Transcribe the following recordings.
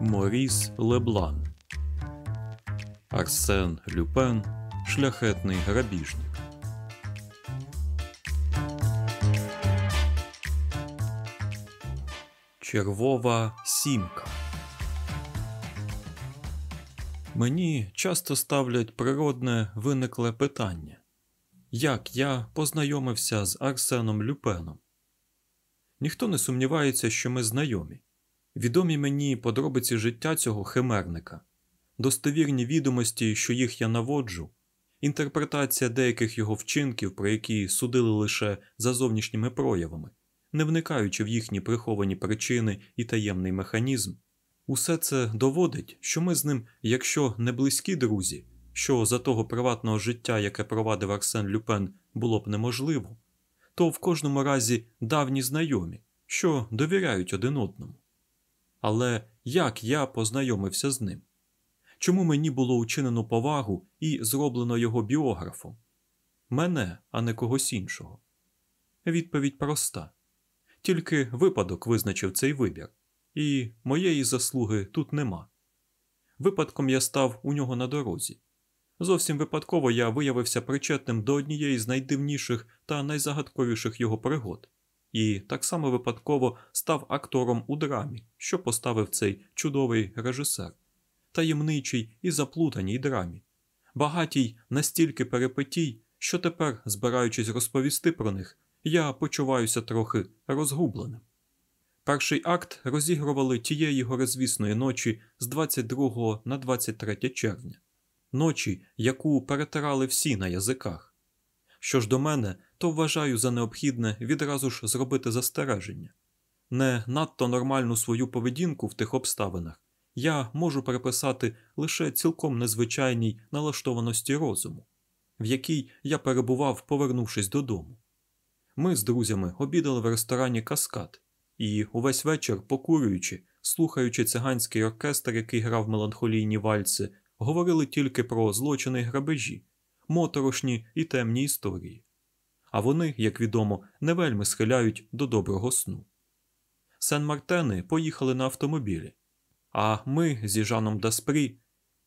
Моріс Леблан Арсен Люпен Шляхетний грабіжник. Червова сімка. Мені часто ставлять природне виникле питання, як я познайомився з Арсеном Люпеном. Ніхто не сумнівається, що ми знайомі. Відомі мені подробиці життя цього химерника, достовірні відомості, що їх я наводжу, інтерпретація деяких його вчинків, про які судили лише за зовнішніми проявами, не вникаючи в їхні приховані причини і таємний механізм, усе це доводить, що ми з ним, якщо не близькі друзі, що за того приватного життя, яке провадив Арсен Люпен, було б неможливо, то в кожному разі давні знайомі, що довіряють один одному. Але як я познайомився з ним? Чому мені було учинено повагу і зроблено його біографом? Мене, а не когось іншого? Відповідь проста. Тільки випадок визначив цей вибір, і моєї заслуги тут нема. Випадком я став у нього на дорозі. Зовсім випадково я виявився причетним до однієї з найдивніших та найзагадковіших його пригод і так само випадково став актором у драмі, що поставив цей чудовий режисер, таємничий і заплутаній драмі, багатій настільки перепитій, що тепер, збираючись розповісти про них, я почуваюся трохи розгубленим. Перший акт розігрували тієї горезвісної ночі з 22 на 23 червня, ночі, яку перетирали всі на язиках. Що ж до мене, то вважаю за необхідне відразу ж зробити застереження. Не надто нормальну свою поведінку в тих обставинах я можу переписати лише цілком незвичайній налаштованості розуму, в якій я перебував, повернувшись додому. Ми з друзями обідали в ресторані Каскад і увесь вечір, покурюючи, слухаючи циганський оркестр, який грав меланхолійні вальси, говорили тільки про злочини й грабежі, моторошні і темні історії а вони, як відомо, не вельми схиляють до доброго сну. Сен Мартени поїхали на автомобілі, а ми зі Жаном Даспрі,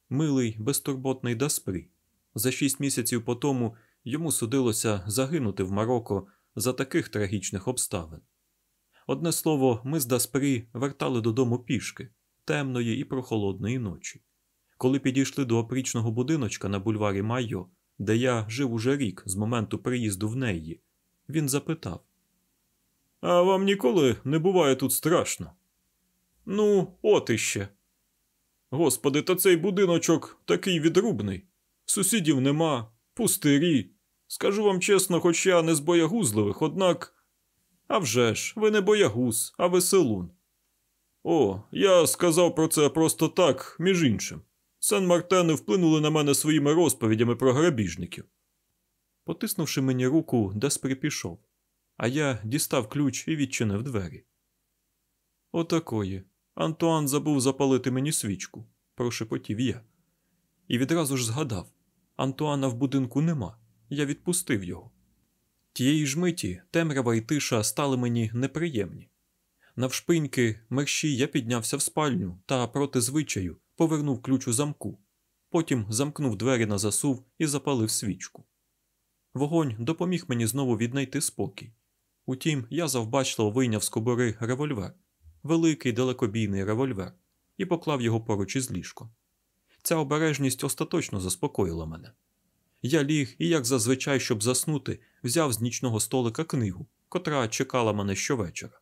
милий безтурботний Даспрі, за шість місяців по тому йому судилося загинути в Марокко за таких трагічних обставин. Одне слово, ми з Даспрі вертали додому пішки темної і прохолодної ночі. Коли підійшли до опрічного будиночка на бульварі Майо, де я жив уже рік з моменту приїзду в неї, він запитав: А вам ніколи не буває тут страшно? Ну, от іще. Господи, та цей будиночок такий відрубний. Сусідів нема, пустирі. Скажу вам чесно, хоч я не з боягузливих, однак. Авжеж, ви не боягуз, а веселун. О, я сказав про це просто так, між іншим. Сан Мартени вплинули на мене своїми розповідями про грабіжників. Потиснувши мені руку, Даспрі пішов, а я дістав ключ і відчинив двері. Отакої. Антуан забув запалити мені свічку, прошепотів я. І відразу ж згадав Антуана в будинку нема, я відпустив його. Тієї ж миті темрява і тиша стали мені неприємні. Навшпиньки мерщій я піднявся в спальню та проти звичаю повернув ключ у замку, потім замкнув двері на засув і запалив свічку. Вогонь допоміг мені знову віднайти спокій. Утім, я завбачливо вийняв з кобури револьвер, великий далекобійний револьвер, і поклав його поруч із ліжком. Ця обережність остаточно заспокоїла мене. Я ліг і, як зазвичай, щоб заснути, взяв з нічного столика книгу, котра чекала мене щовечора.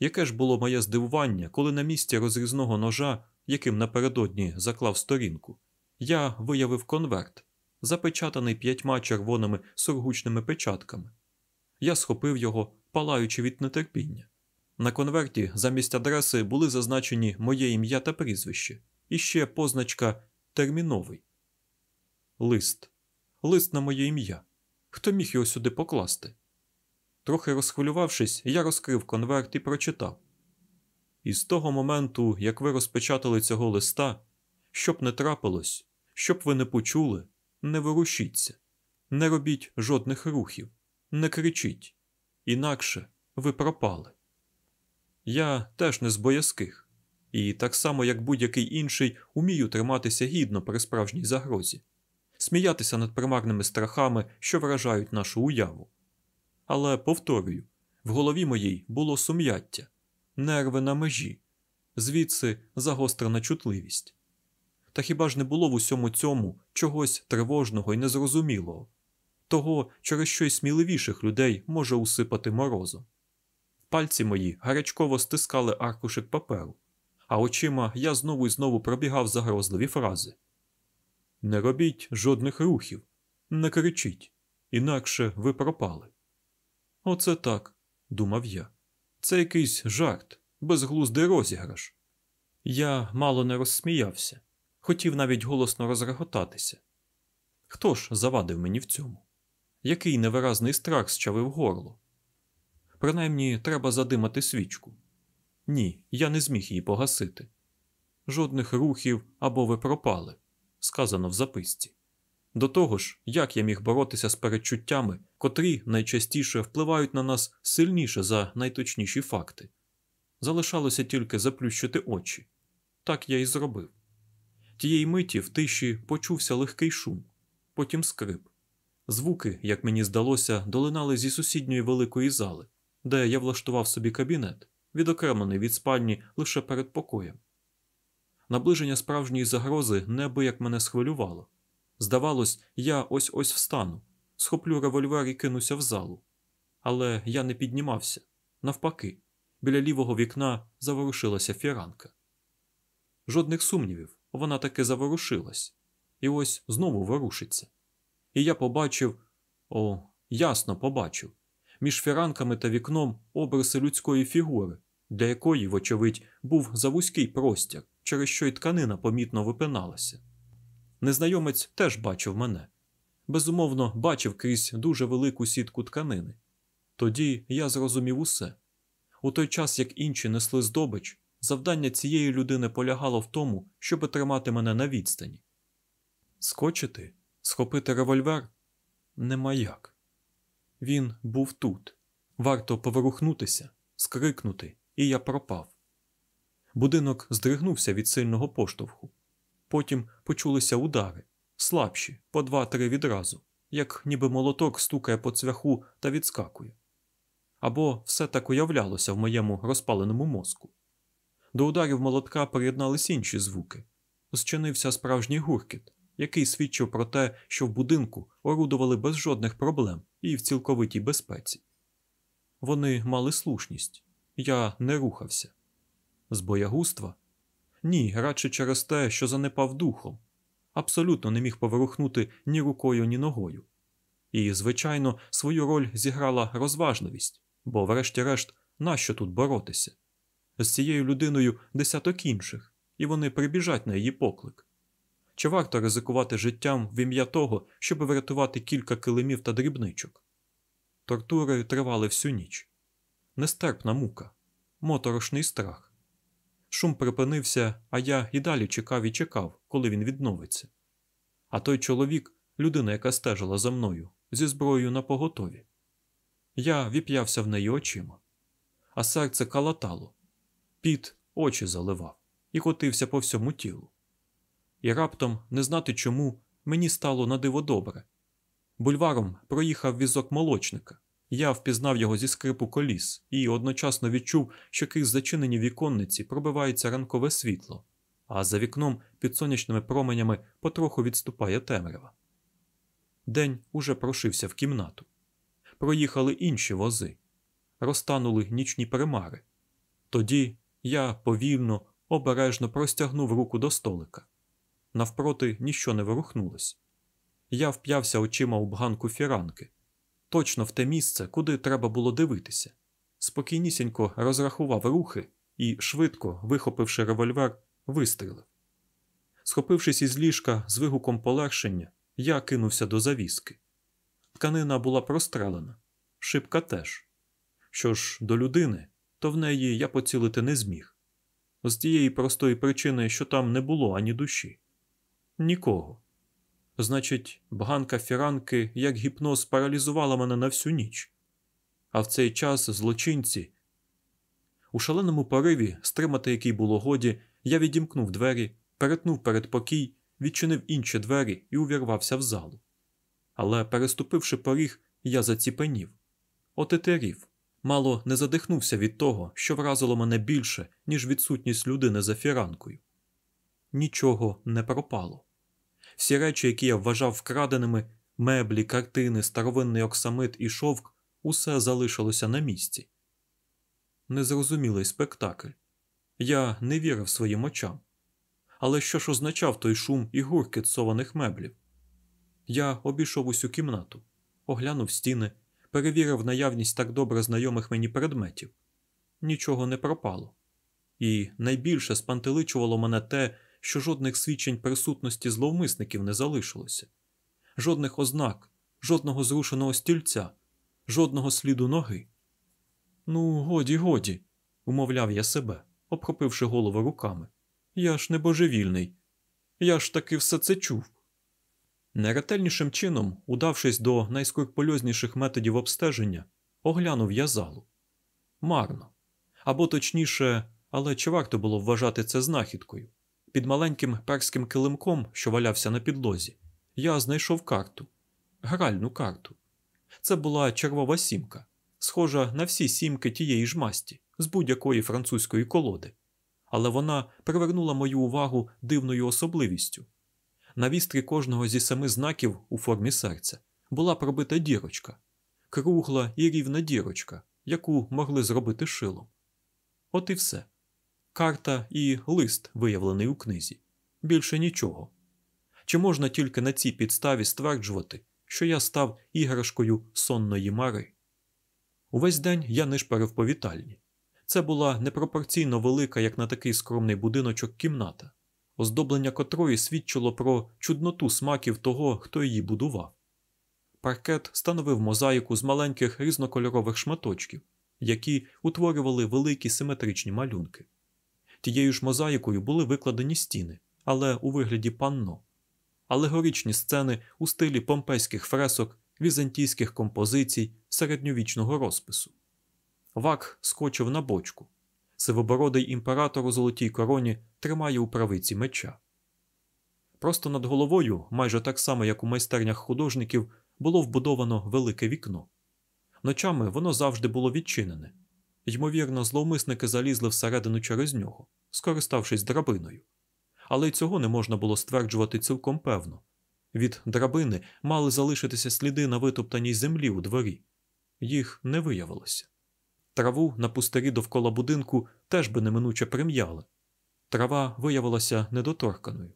Яке ж було моє здивування, коли на місці розрізного ножа яким напередодні заклав сторінку, я виявив конверт, запечатаний п'ятьма червоними сургучними печатками. Я схопив його, палаючи від нетерпіння. На конверті замість адреси були зазначені моє ім'я та прізвище, і ще позначка терміновий. Лист. Лист на моє ім'я. Хто міг його сюди покласти? Трохи розхвилювавшись, я розкрив конверт і прочитав. І з того моменту, як ви розпечатали цього листа, щоб не трапилось, щоб ви не почули, не ворушіться, не робіть жодних рухів, не кричіть, інакше ви пропали. Я теж не з боязких, і так само, як будь-який інший, умію триматися гідно при справжній загрозі, сміятися над примарними страхами, що вражають нашу уяву. Але, повторюю, в голові моїй було сум'яття, нерви на межі, звідси загострена чутливість. Та хіба ж не було в усьому цьому чогось тривожного і незрозумілого, того, через що й сміливіших людей може усипати морозом? Пальці мої гарячково стискали аркушик паперу, а очима я знову і знову пробігав загрозливі фрази. Не робіть жодних рухів, не кричіть, інакше ви пропали. Оце так, думав я. Це якийсь жарт, безглуздий розіграш. Я мало не розсміявся, хотів навіть голосно розреготатися. Хто ж завадив мені в цьому? Який невиразний страх щавив горло? Принаймні, треба задимати свічку. Ні, я не зміг її погасити. Жодних рухів або ви пропали, сказано в записці. До того ж, як я міг боротися з передчуттями, котрі найчастіше впливають на нас сильніше за найточніші факти. Залишалося тільки заплющити очі. Так я і зробив. Тієї миті в тиші почувся легкий шум, потім скрип. Звуки, як мені здалося, долинали зі сусідньої великої зали, де я влаштував собі кабінет, відокремлений від спальні лише перед покоєм. Наближення справжньої загрози неабияк мене схвилювало. Здавалось, я ось ось встану, схоплю револьвер і кинуся в залу. Але я не піднімався. Навпаки, біля лівого вікна заворушилася фіранка. Жодних сумнівів, вона таки заворушилась, і ось знову ворушиться. І я побачив о, ясно побачив між фіранками та вікном обриси людської фігури, для якої, вочевидь, був завузький простір, через що й тканина помітно випиналася. Незнайомець теж бачив мене. Безумовно, бачив крізь дуже велику сітку тканини. Тоді я зрозумів усе. У той час, як інші несли здобич, завдання цієї людини полягало в тому, щоб тримати мене на відстані. Скочити, схопити револьвер нема як. Він був тут. Варто поворухнутися, скрикнути, і я пропав. Будинок здригнувся від сильного поштовху. Потім почулися удари, слабші, по два-три відразу, як ніби молоток стукає по цвяху та відскакує. Або все так уявлялося в моєму розпаленому мозку. До ударів молотка приєднались інші звуки. Зчинився справжній гуркіт, який свідчив про те, що в будинку орудували без жодних проблем і в цілковитій безпеці. Вони мали слушність, я не рухався. З боягузтва? Ні, радше через те, що занепав духом, абсолютно не міг поворухнути ні рукою, ні ногою. І, звичайно, свою роль зіграла розважливість, бо, врешті-решт, нащо тут боротися? З цією людиною десяток інших, і вони прибіжать на її поклик. Чи варто ризикувати життям в ім'я того, щоб врятувати кілька килимів та дрібничок? Тортури тривали всю ніч. Нестерпна мука, моторошний страх. Шум припинився, а я і далі чекав і чекав, коли він відновиться. А той чоловік, людина, яка стежила за мною, зі зброєю на поготові. Я віп'явся в неї очима, а серце калатало, піт очі заливав і котився по всьому тілу. І раптом, не знати чому, мені стало на диво добре. Бульваром проїхав візок молочника. Я впізнав його зі скрипу коліс і одночасно відчув, що крізь зачинені віконниці пробивається ранкове світло, а за вікном під сонячними променями потроху відступає темрява. День уже прошився в кімнату. Проїхали інші вози, розтанули нічні примари. Тоді я повільно, обережно простягнув руку до столика. Навпроти ніщо не ворухнулось. Я вп'явся очима у бганку фіранки, точно в те місце, куди треба було дивитися. Спокійнісінько розрахував рухи і, швидко, вихопивши револьвер, вистрілив. Схопившись із ліжка з вигуком полегшення, я кинувся до завіски. Тканина була прострелена, шибка теж. Що ж, до людини, то в неї я поцілити не зміг. З тієї простої причини, що там не було ані душі. Нікого. Значить, бганка фіранки, як гіпноз, паралізувала мене на всю ніч. А в цей час злочинці. У шаленому пориві, стримати який було годі, я відімкнув двері, перетнув передпокій, відчинив інші двері і увірвався в залу. Але, переступивши поріг, я заціпенів, отетерів, мало не задихнувся від того, що вразило мене більше, ніж відсутність людини за фіранкою. Нічого не пропало. Всі речі, які я вважав вкраденими, меблі, картини, старовинний оксамит і шовк, усе залишилося на місці. Незрозумілий спектакль. Я не вірив своїм очам. Але що ж означав той шум і гуркіт сованих меблів? Я обійшов усю кімнату, оглянув стіни, перевірив наявність так добре знайомих мені предметів. Нічого не пропало. І найбільше спантеличувало мене те, що жодних свідчень присутності зловмисників не залишилося, жодних ознак, жодного зрушеного стільця, жодного сліду ноги. Ну, годі, годі, умовляв я себе, обхопивши голову руками. Я ж не божевільний. Я ж таки все це чув. Неретельнішим чином, удавшись до найскурпульозніших методів обстеження, оглянув я залу. Марно. Або точніше, але чи варто було вважати це знахідкою? Під маленьким перським килимком, що валявся на підлозі, я знайшов карту, гральну карту. Це була червова сімка, схожа на всі сімки тієї ж масті, з будь-якої французької колоди. Але вона привернула мою увагу дивною особливістю. На вістрі кожного зі семи знаків у формі серця була пробита дірочка, кругла і рівна дірочка, яку могли зробити шилом. От і все. Карта і лист, виявлений у книзі. Більше нічого. Чи можна тільки на цій підставі стверджувати, що я став іграшкою сонної мари? Увесь день я нишпарив по вітальні. Це була непропорційно велика, як на такий скромний будиночок, кімната, оздоблення котрої свідчило про чудноту смаків того, хто її будував. Паркет становив мозаїку з маленьких різнокольорових шматочків, які утворювали великі симетричні малюнки. Тією ж мозаїкою були викладені стіни, але у вигляді панно, алегоричні сцени у стилі помпейських фресок, візантійських композицій середньовічного розпису. Вак скочив на бочку. Сивобородий імператор у золотій короні тримає у правиці меча. Просто над головою, майже так само, як у майстернях художників, було вбудовано велике вікно. Ночами воно завжди було відчинене. Ймовірно, зловмисники залізли всередину через нього, скориставшись драбиною. Але й цього не можна було стверджувати цілком певно. Від драбини мали залишитися сліди на витоптаній землі у дворі. Їх не виявилося. Траву на пустирі довкола будинку теж би неминуче прим'яли. Трава виявилася недоторканою.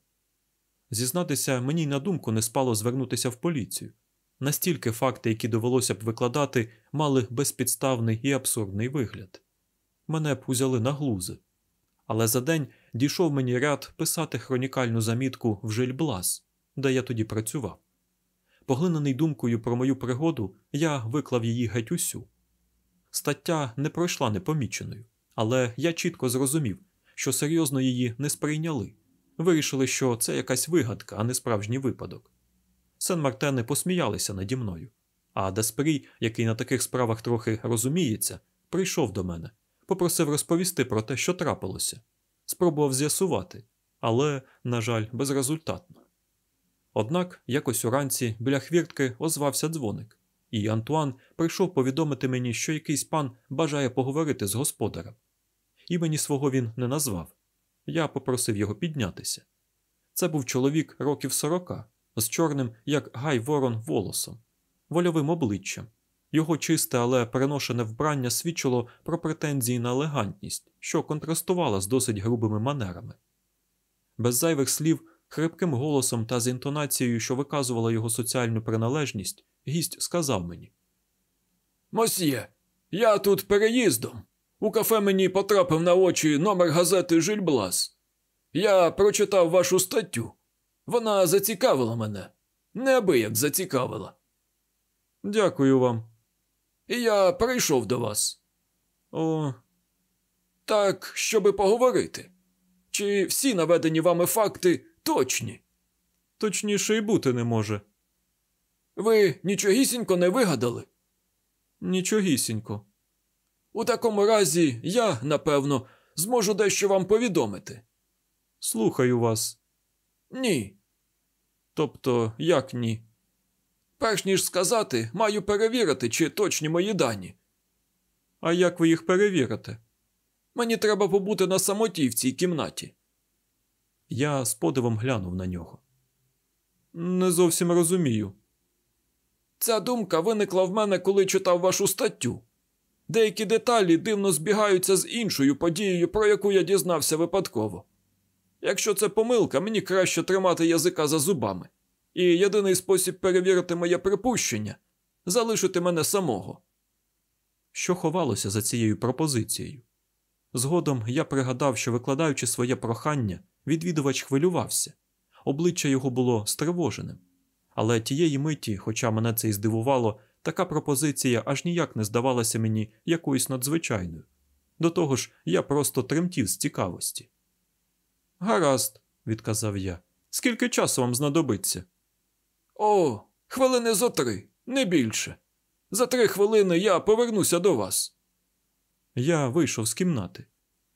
Зізнатися, мені й на думку не спало звернутися в поліцію. Настільки факти, які довелося б викладати, мали безпідставний і абсурдний вигляд. Мене б узяли на глузи. Але за день дійшов мені ряд писати хронікальну замітку в Жильблас, де я тоді працював. Поглинений думкою про мою пригоду, я виклав її геть усю. Стаття не пройшла непоміченою, але я чітко зрозумів, що серйозно її не сприйняли. Вирішили, що це якась вигадка, а не справжній випадок. Сен Мартени посміялися наді мною, а Деспрій, який на таких справах трохи розуміється, прийшов до мене, попросив розповісти про те, що трапилося, спробував з'ясувати, але, на жаль, безрезультатно. Однак якось уранці біля хвіртки озвався дзвоник, і Антуан прийшов повідомити мені, що якийсь пан бажає поговорити з господарем. Імені свого він не назвав. Я попросив його піднятися. Це був чоловік років сорока, з чорним, як гай ворон, волосом, вольовим обличчям. Його чисте, але переношене вбрання свідчило про претензії на елегантність, що контрастувала з досить грубими манерами. Без зайвих слів, хрипким голосом та з інтонацією, що виказувала його соціальну приналежність, гість сказав мені: Мосьє, я тут переїздом. У кафе мені потрапив на очі номер газети Жильблас. Я прочитав вашу статтю. Вона зацікавила мене. Неабияк зацікавила. Дякую вам. І я прийшов до вас. О, Так, щоби поговорити. Чи всі наведені вами факти точні? точніше й бути не може. Ви нічогісінько не вигадали? Нічогісінько. У такому разі я, напевно, зможу дещо вам повідомити. Слухаю вас. Ні. Тобто, як ні? Перш ніж сказати, маю перевірити, чи точні мої дані. А як ви їх перевірите? Мені треба побути на самоті в цій кімнаті. Я з подивом глянув на нього. Не зовсім розумію. Ця думка виникла в мене, коли читав вашу статтю. Деякі деталі дивно збігаються з іншою подією, про яку я дізнався випадково. Якщо це помилка, мені краще тримати язика за зубами. І єдиний спосіб перевірити моє припущення залишити мене самого. Що ховалося за цією пропозицією? Згодом я пригадав, що викладаючи своє прохання, відвідувач хвилювався. Обличчя його було стривоженим. Але тієї миті, хоча мене це і здивувало, така пропозиція аж ніяк не здавалася мені якоюсь надзвичайною. До того ж, я просто тремтів з цікавості. Гаразд, відказав я. Скільки часу вам знадобиться? О, хвилини зо три, не більше. За три хвилини я повернуся до вас. Я вийшов з кімнати.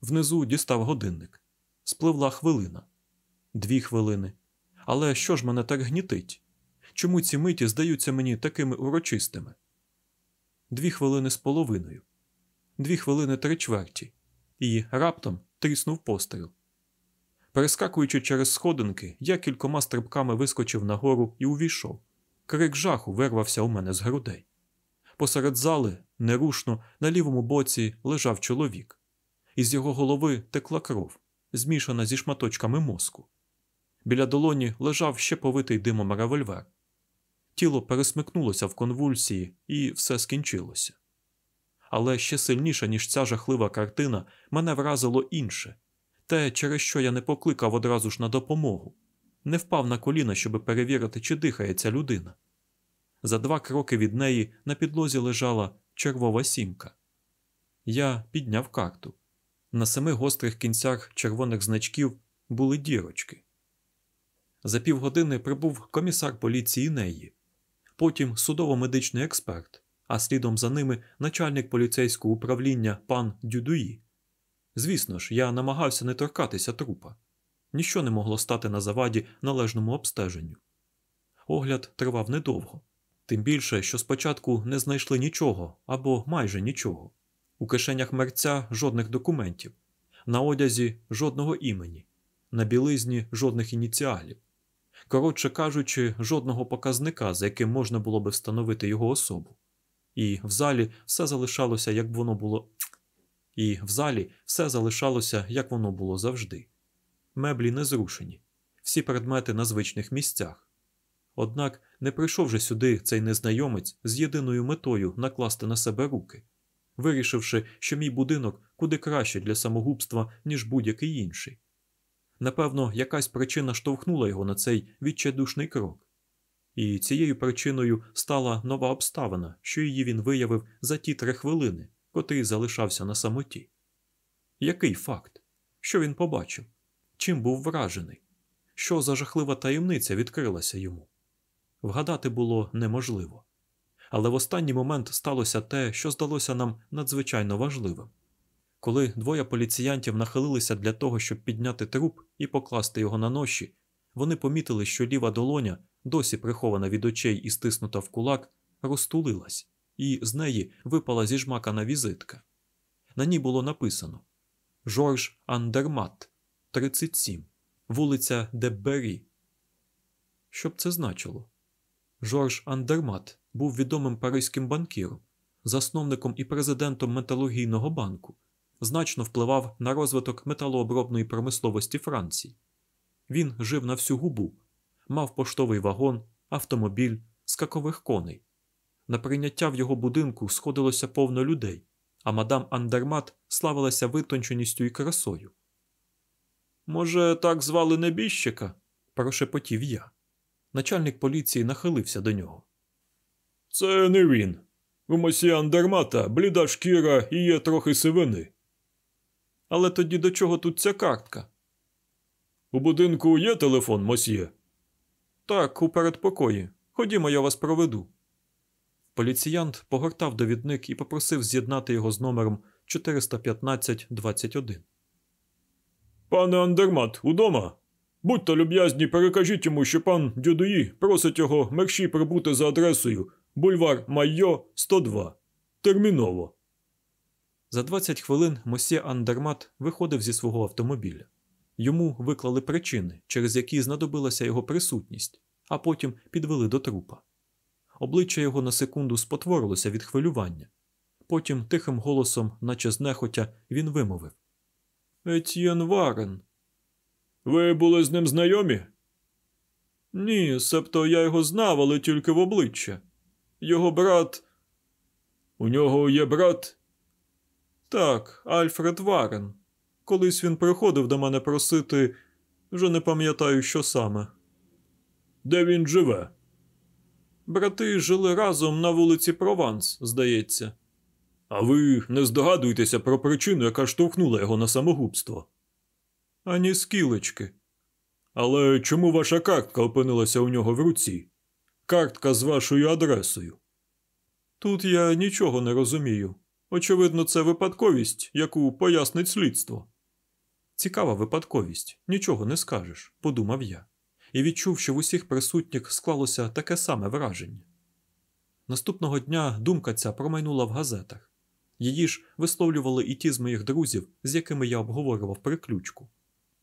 Внизу дістав годинник. Спливла хвилина. Дві хвилини. Але що ж мене так гнітить? Чому ці миті здаються мені такими урочистими? Дві хвилини з половиною. Дві хвилини три чверті. І раптом тріснув постріл. Перескакуючи через сходинки, я кількома стрибками вискочив нагору і увійшов. Крик жаху вирвався у мене з грудей. Посеред зали, нерушно, на лівому боці лежав чоловік. Із його голови текла кров, змішана зі шматочками мозку. Біля долоні лежав ще повитий димом револьвер. Тіло пересмикнулося в конвульсії, і все скінчилося. Але ще сильніше, ніж ця жахлива картина, мене вразило інше те, через що я не покликав одразу ж на допомогу, не впав на коліна, щоб перевірити, чи дихає ця людина. За два кроки від неї на підлозі лежала червова сімка. Я підняв карту. На семи гострих кінцях червоних значків були дірочки. За півгодини прибув комісар поліції Неї, потім судово-медичний експерт, а слідом за ними начальник поліцейського управління пан Дюдуї. Звісно ж, я намагався не торкатися трупа. Ніщо не могло стати на заваді належному обстеженню. Огляд тривав недовго, тим більше, що спочатку не знайшли нічого або майже нічого. У кишенях мерця жодних документів, на одязі жодного імені, на білизні жодних ініціалів. Коротше кажучи, жодного показника, за яким можна було би встановити його особу. І в залі все залишалося, як воно було. І в залі все залишалося, як воно було завжди. Меблі не зрушені, всі предмети на звичних місцях. Однак не прийшов же сюди цей незнайомець з єдиною метою накласти на себе руки, вирішивши, що мій будинок куди краще для самогубства, ніж будь-який інший. Напевно, якась причина штовхнула його на цей відчайдушний крок. І цією причиною стала нова обставина, що її він виявив за ті три хвилини, котрий залишався на самоті. Який факт? Що він побачив? Чим був вражений? Що за жахлива таємниця відкрилася йому? Вгадати було неможливо. Але в останній момент сталося те, що здалося нам надзвичайно важливим. Коли двоє поліціянтів нахилилися для того, щоб підняти труп і покласти його на ноші, вони помітили, що ліва долоня, досі прихована від очей і стиснута в кулак, розтулилась, і з неї випала зіжмакана візитка. На ній було написано Жорж Андермат, 37, вулиця Деббері. Що б це значило? Жорж Андермат був відомим паризьким банкіром, засновником і президентом металургійного банку, значно впливав на розвиток металообробної промисловості Франції. Він жив на всю губу, мав поштовий вагон, автомобіль, скакових коней. На прийняття в його будинку сходилося повно людей, а мадам Андермат славилася витонченістю і красою. Може, так звали небіжчика? прошепотів я. Начальник поліції нахилився до нього. Це не він. У мосі Андермата бліда шкіра і є трохи сивини. Але тоді до чого тут ця картка? У будинку є телефон, мосьє? Так, у передпокої. Ходімо, я вас проведу. Поліціянт погортав довідник і попросив з'єднати його з номером 415-21. Пане Андермат, удома? Будьте люб'язні, перекажіть йому, що пан Дюдуї просить його мерщій прибути за адресою бульвар Майо, 102. Терміново. За 20 хвилин мосьє Андермат виходив зі свого автомобіля. Йому виклали причини, через які знадобилася його присутність, а потім підвели до трупа. Обличчя його на секунду спотворилося від хвилювання. Потім тихим голосом, наче знехотя, він вимовив Етьєн Варен. Ви були з ним знайомі? Ні, себто я його знав, але тільки в обличчя. Його брат. У нього є брат? Так, Альфред Варен. Колись він приходив до мене просити, вже не пам'ятаю, що саме. Де він живе? Брати жили разом на вулиці Прованс, здається. А ви не здогадуєтеся про причину, яка штовхнула його на самогубство? Ані скілечки. Але чому ваша картка опинилася у нього в руці? Картка з вашою адресою. Тут я нічого не розумію. Очевидно, це випадковість, яку пояснить слідство. Цікава випадковість, нічого не скажеш, подумав я, і відчув, що в усіх присутніх склалося таке саме враження. Наступного дня думка ця промайнула в газетах. Її ж висловлювали і ті з моїх друзів, з якими я обговорював приключку.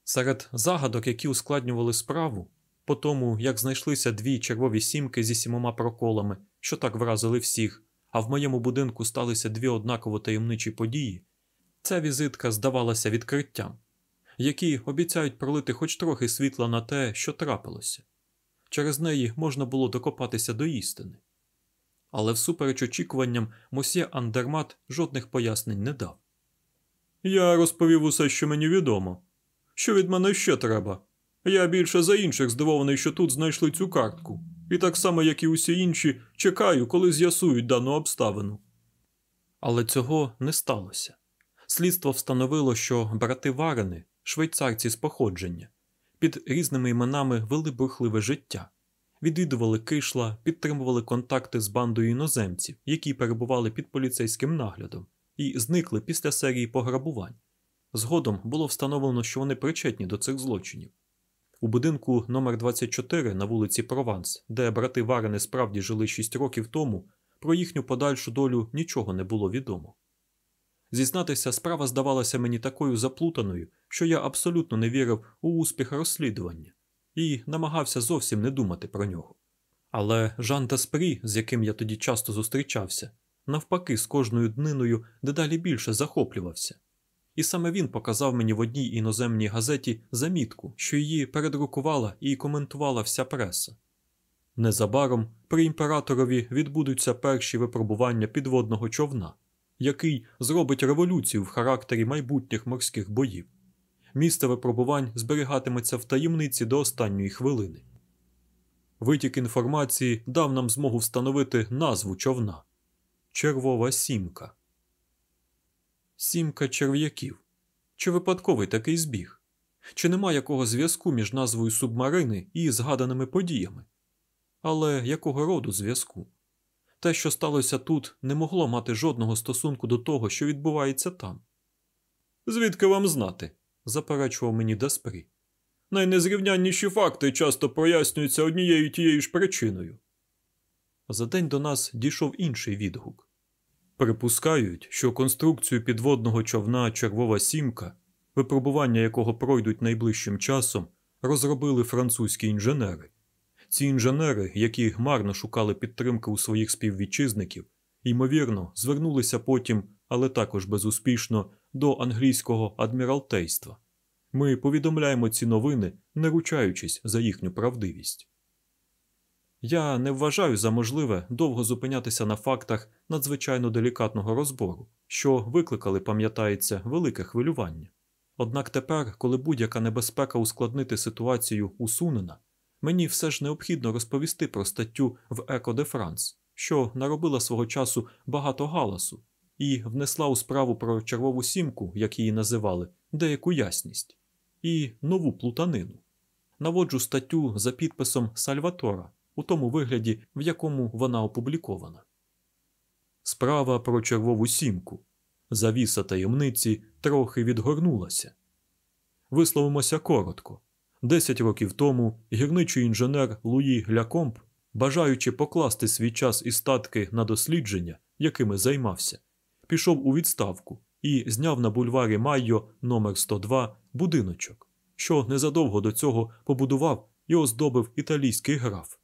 Серед загадок, які ускладнювали справу, по тому, як знайшлися дві червові сімки зі сімома проколами, що так вразили всіх, а в моєму будинку сталися дві однаково таємничі події, ця візитка здавалася відкриттям, які обіцяють пролити хоч трохи світла на те, що трапилося. Через неї можна було докопатися до істини. Але всупереч очікуванням, мосьє Андермат жодних пояснень не дав. Я розповів усе, що мені відомо. Що від мене ще треба? Я більше за інших здивований, що тут знайшли цю картку, і так само, як і усі інші, чекаю, коли з'ясують дану обставину. Але цього не сталося. Слідство встановило, що брати Варени, швейцарці з походження, під різними іменами вели бурхливе життя, відвідували кишла, підтримували контакти з бандою іноземців, які перебували під поліцейським наглядом, і зникли після серії пограбувань. Згодом було встановлено, що вони причетні до цих злочинів. У будинку номер 24 на вулиці Прованс, де брати Варени справді жили 6 років тому, про їхню подальшу долю нічого не було відомо. Зізнатися, справа здавалася мені такою заплутаною, що я абсолютно не вірив у успіх розслідування і намагався зовсім не думати про нього. Але Жан Таспрі, з яким я тоді часто зустрічався, навпаки, з кожною дниною дедалі більше захоплювався. І саме він показав мені в одній іноземній газеті замітку, що її передрукувала і коментувала вся преса. Незабаром при імператорові відбудуться перші випробування підводного човна, який зробить революцію в характері майбутніх морських боїв. Місце випробувань зберігатиметься в таємниці до останньої хвилини. Витік інформації дав нам змогу встановити назву човна Червова сімка. Сімка черв'яків. Чи випадковий такий збіг? Чи нема якого зв'язку між назвою субмарини і згаданими подіями? Але якого роду зв'язку? Те, що сталося тут, не могло мати жодного стосунку до того, що відбувається там. Звідки вам знати? заперечував мені Даспрі. Найнезрівнянніші факти часто прояснюються однією тією ж причиною. За день до нас дійшов інший відгук. Припускають, що конструкцію підводного човна Червова сімка, випробування якого пройдуть найближчим часом, розробили французькі інженери. Ці інженери, які марно шукали підтримки у своїх співвітчизників, ймовірно, звернулися потім, але також безуспішно, до англійського адміралтейства. Ми повідомляємо ці новини, не ручаючись за їхню правдивість. Я не вважаю за можливе довго зупинятися на фактах надзвичайно делікатного розбору, що викликали, пам'ятається, велике хвилювання. Однак тепер, коли будь-яка небезпека ускладнити ситуацію усунена, мені все ж необхідно розповісти про статтю в Еко де Франс, що наробила свого часу багато галасу і внесла у справу про червову сімку, як її називали, деяку ясність і нову плутанину. Наводжу статтю за підписом Сальватора у тому вигляді, в якому вона опублікована. Справа про червову сімку. Завіса таємниці трохи відгорнулася. Висловимося коротко. Десять років тому гірничий інженер Луї Глякомп, бажаючи покласти свій час і статки на дослідження, якими займався, пішов у відставку і зняв на бульварі Майо номер 102 будиночок, що незадовго до цього побудував і оздобив італійський граф.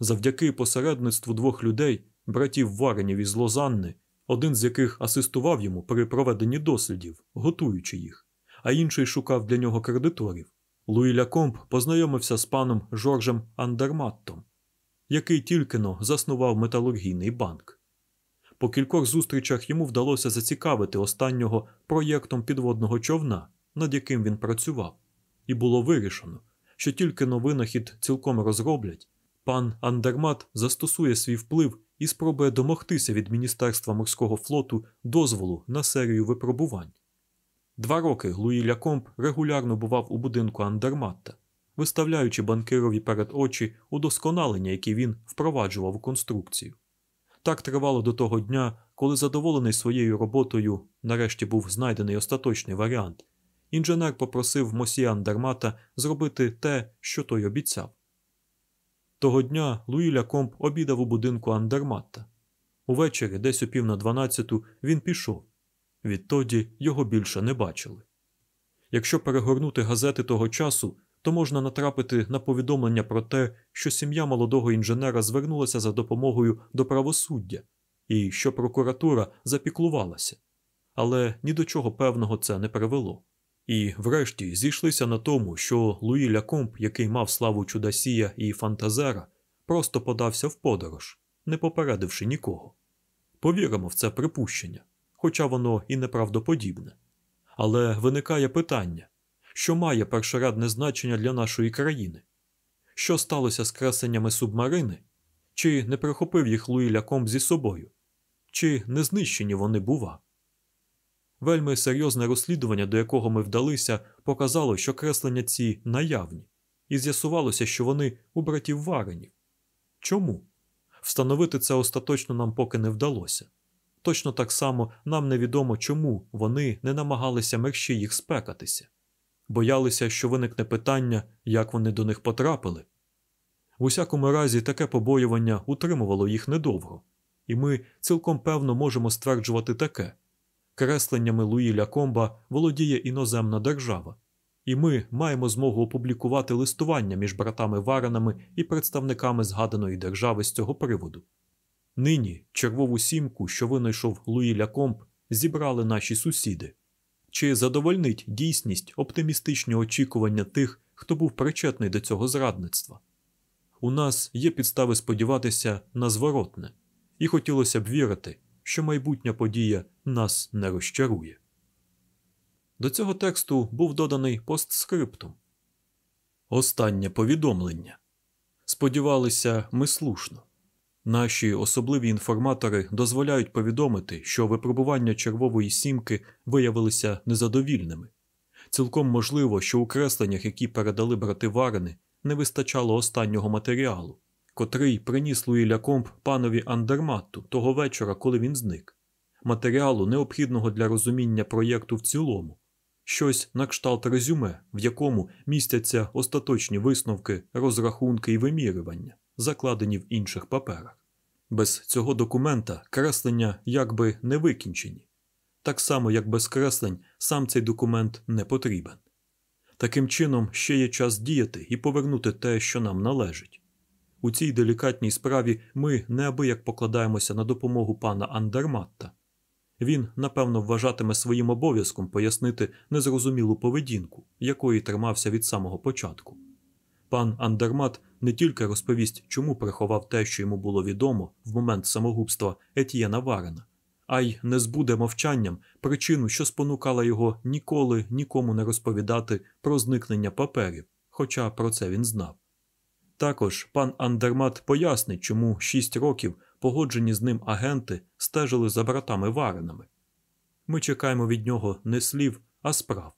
Завдяки посередництву двох людей, братів Варенів із Лозанни, один з яких асистував йому при проведенні дослідів, готуючи їх, а інший шукав для нього кредиторів. Луї Лякомб познайомився з паном Жоржем Андерматтом, який тільки но заснував металургійний банк. По кількох зустрічах йому вдалося зацікавити останнього проєктом підводного човна, над яким він працював, і було вирішено, що тільки но винахід цілком розроблять, пан Андермат застосує свій вплив і спробує домогтися від Міністерства морського флоту дозволу на серію випробувань. Два роки Луї Лякомб регулярно бував у будинку Андерматта, виставляючи банкірові перед очі удосконалення, які він впроваджував у конструкцію. Так тривало до того дня, коли задоволений своєю роботою, нарешті був знайдений остаточний варіант. Інженер попросив мосьє Андерматта зробити те, що той обіцяв. Того дня Луї Лякомб обідав у будинку Андерматта. Увечері, десь у пів на дванадцяту, він пішов. Відтоді його більше не бачили. Якщо перегорнути газети того часу, то можна натрапити на повідомлення про те, що сім'я молодого інженера звернулася за допомогою до правосуддя і що прокуратура запіклувалася. Але ні до чого певного це не привело. І, врешті, зійшлися на тому, що Луї Лякомб, який мав славу Чудасія і Фантазера, просто подався в подорож, не попередивши нікого. Повіримо в це припущення, хоча воно і неправдоподібне. Але виникає питання, що має першорядне значення для нашої країни? Що сталося з кресеннями субмарини? Чи не прихопив їх Луї Лякомб зі собою? Чи не знищені вони бува? Вельми серйозне розслідування, до якого ми вдалися, показало, що креслення ці наявні, і з'ясувалося, що вони у братів варенів. Чому? Встановити це остаточно нам поки не вдалося. Точно так само нам невідомо, чому вони не намагалися мерщі їх спекатися, боялися, що виникне питання, як вони до них потрапили. В усякому разі, таке побоювання утримувало їх недовго, і ми цілком певно можемо стверджувати таке. Кресленнями Луї Лякомба володіє іноземна держава, і ми маємо змогу опублікувати листування між братами Варенами і представниками згаданої держави з цього приводу. Нині червову сімку, що винайшов Луї Лякомб, зібрали наші сусіди. Чи задовольнить дійсність оптимістичні очікування тих, хто був причетний до цього зрадництва? У нас є підстави сподіватися на зворотне, і хотілося б вірити що майбутня подія нас не розчарує. До цього тексту був доданий постскриптум. Останнє повідомлення. Сподівалися, ми слушно. Наші особливі інформатори дозволяють повідомити, що випробування червової сімки виявилися незадовільними. Цілком можливо, що у кресленнях, які передали брати Варени, не вистачало останнього матеріалу, котрий приніс Луї Лякомб панові Андерматту того вечора, коли він зник, матеріалу, необхідного для розуміння проєкту в цілому, щось на кшталт резюме, в якому містяться остаточні висновки, розрахунки і вимірювання, закладені в інших паперах. Без цього документа креслення якби не викінчені, так само як без креслень сам цей документ не потрібен. Таким чином, ще є час діяти і повернути те, що нам належить. У цій делікатній справі ми неабияк покладаємося на допомогу пана Андерматта. Він, напевно, вважатиме своїм обов'язком пояснити незрозумілу поведінку, якої тримався від самого початку. Пан Андермат не тільки розповість, чому приховав те, що йому було відомо в момент самогубства Етьєна Варена, а й не збуде мовчанням причину, що спонукала його ніколи нікому не розповідати про зникнення паперів, хоча про це він знав. Також пан Андермат пояснить, чому шість років погоджені з ним агенти стежили за братами Варенами. Ми чекаємо від нього не слів, а справ.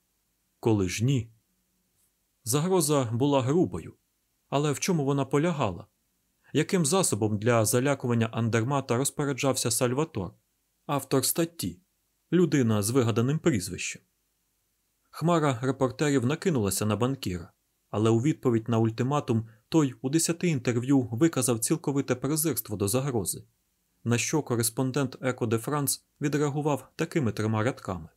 Коли ж ні. Загроза була грубою. Але в чому вона полягала? Яким засобом для залякування Андермата розпоряджався Сальватор, автор статті, людина з вигаданим прізвищем? Хмара репортерів накинулася на банкіра, але у відповідь на ультиматум той у десяти інтерв'ю виказав цілковите презирство до загрози, на що кореспондент Еко де Франс відреагував такими трьома рядками: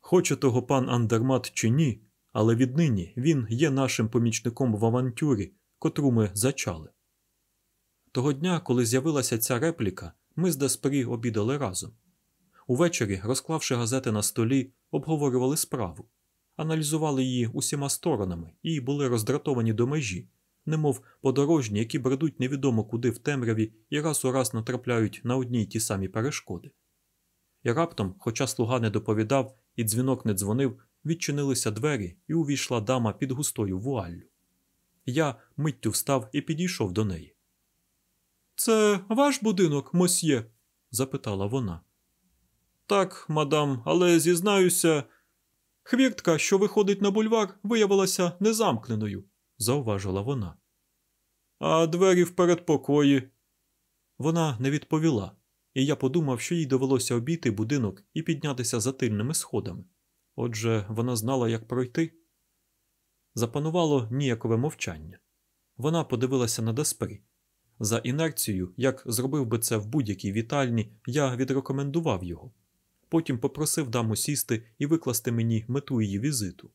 Хоче того пан Андермат чи ні, але віднині він є нашим помічником в авантюрі, котру ми зачали. Того дня, коли з'явилася ця репліка, ми з Деспері обідали разом. Увечері, розклавши газети на столі, обговорювали справу, аналізували її усіма сторонами і були роздратовані до межі, немов подорожні, які бредуть невідомо куди в темряві і раз у раз натрапляють на одні й ті самі перешкоди. І раптом, хоча слуга не доповідав і дзвінок не дзвонив, відчинилися двері, і увійшла дама під густою вуаллю. Я миттю встав і підійшов до неї. Це ваш будинок, мосьє? запитала вона. Так, мадам, але зізнаюся. Хвіртка, що виходить на бульвар, виявилася незамкненою, зауважила вона. А двері в передпокої. Вона не відповіла, і я подумав, що їй довелося обійти будинок і піднятися за тильними сходами. Отже, вона знала, як пройти. Запанувало ніякове мовчання. Вона подивилася на Деспері. За інерцією, як зробив би це в будь-якій вітальні, я відрекомендував його. Потім попросив даму сісти і викласти мені мету її візиту.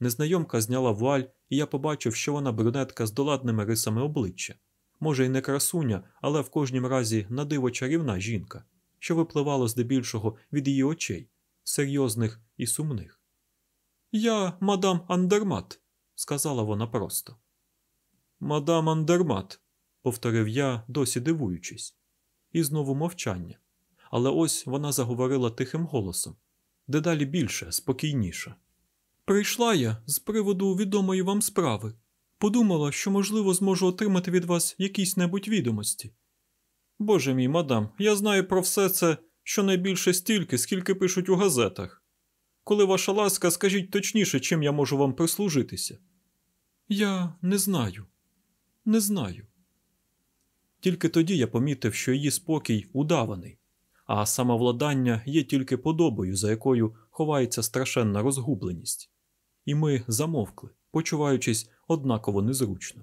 Незнайомка зняла вуаль, і я побачив, що вона брюнетка з доладними рисами обличчя. Може, й не красуня, але в кожнім разі надиво чарівна жінка, що випливало здебільшого від її очей, серйозних і сумних. Я мадам Андермат, сказала вона просто. Мадам Андермат, повторив я, досі дивуючись, і знову мовчання. Але ось вона заговорила тихим голосом, дедалі більше, спокійніше. Прийшла я з приводу відомої вам справи. Подумала, що, можливо, зможу отримати від вас якісь небудь відомості. Боже мій, мадам, я знаю про все це щонайбільше стільки, скільки пишуть у газетах. Коли ваша ласка, скажіть точніше, чим я можу вам прислужитися. Я не знаю, не знаю. Тільки тоді я помітив, що її спокій удаваний, а самовладання є тільки подобою, за якою ховається страшенна розгубленість. І ми замовкли, почуваючись однаково незручно.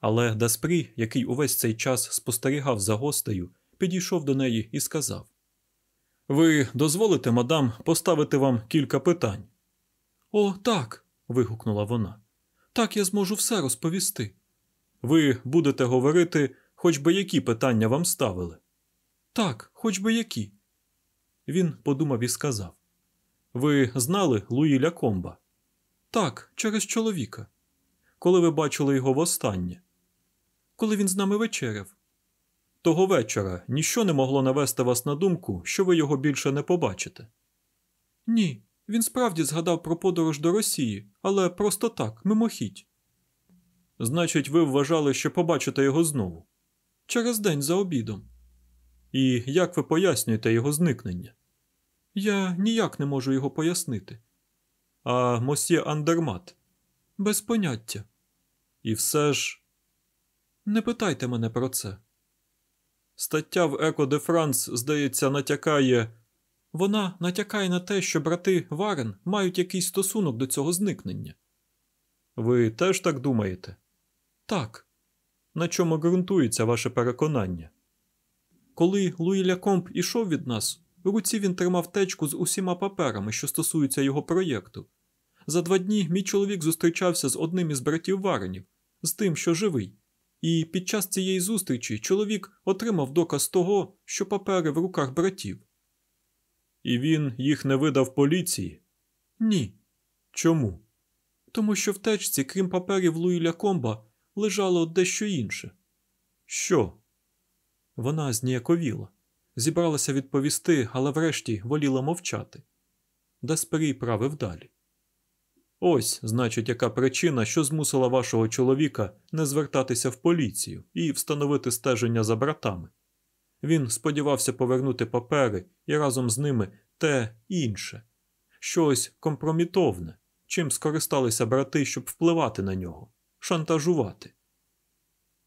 Але Даспрі, який увесь цей час спостерігав за гостею, підійшов до неї і сказав: Ви дозволите, мадам, поставити вам кілька питань? О, так. вигукнула вона. Так я зможу все розповісти. Ви будете говорити, хоч би які питання вам ставили. Так, хоч би які. Він подумав і сказав: Ви знали Луї Лякомба? Так, через чоловіка. Коли ви бачили його востаннє? Коли він з нами вечеряв. Того вечора ніщо не могло навести вас на думку, що ви його більше не побачите. Ні, він справді згадав про подорож до Росії, але просто так, мимохідь. Значить, ви вважали, що побачите його знову? Через день за обідом. І як ви пояснюєте його зникнення? Я ніяк не можу його пояснити. А мосьє Андермат? Без поняття. І все ж. Не питайте мене про це. Стаття в Еко де Франс, здається, натякає. Вона натякає на те, що брати Варен мають якийсь стосунок до цього зникнення. Ви теж так думаєте? Так. На чому ґрунтується ваше переконання? Коли Луї Лякомб ішов від нас, у руці він тримав течку з усіма паперами, що стосуються його проєкту. За два дні мій чоловік зустрічався з одним із братів Варенів, з тим, що живий. І під час цієї зустрічі чоловік отримав доказ того, що папери в руках братів. І він їх не видав поліції? Ні. Чому? Тому що в течці, крім паперів Луїля Комба, лежало дещо інше. Що? Вона зніяковіла, зібралася відповісти, але врешті воліла мовчати. Даспері правив далі. Ось, значить, яка причина, що змусила вашого чоловіка не звертатися в поліцію і встановити стеження за братами. Він сподівався повернути папери і разом з ними те інше, щось компромітовне, чим скористалися брати, щоб впливати на нього, шантажувати.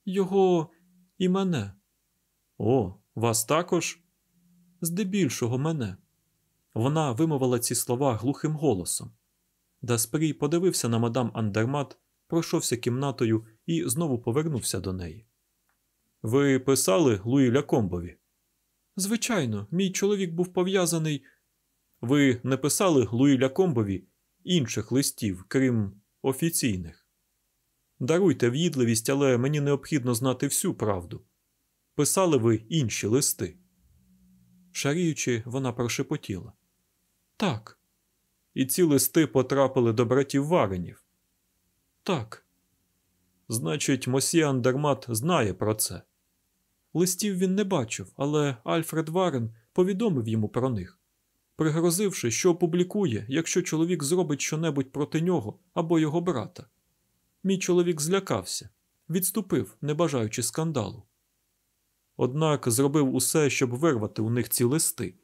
Його і мене. О, вас також? Здебільшого мене. Вона вимовила ці слова глухим голосом. Даспрій подивився на мадам Андермат, пройшовся кімнатою і знову повернувся до неї. Ви писали Луї Лякомбові? Звичайно, мій чоловік був пов'язаний. Ви не писали Луї Лякомбові інших листів, крім офіційних. Даруйте в'їдливість, але мені необхідно знати всю правду. Писали ви інші листи. Шаріючи, вона прошепотіла. Так. І ці листи потрапили до братів Варенів. Так. Значить, Мосі Андермат знає про це. Листів він не бачив, але Альфред Варен повідомив йому про них, пригрозивши, що опублікує, якщо чоловік зробить щонебудь проти нього або його брата. Мій чоловік злякався, відступив, не бажаючи скандалу. Однак зробив усе, щоб вирвати у них ці листи.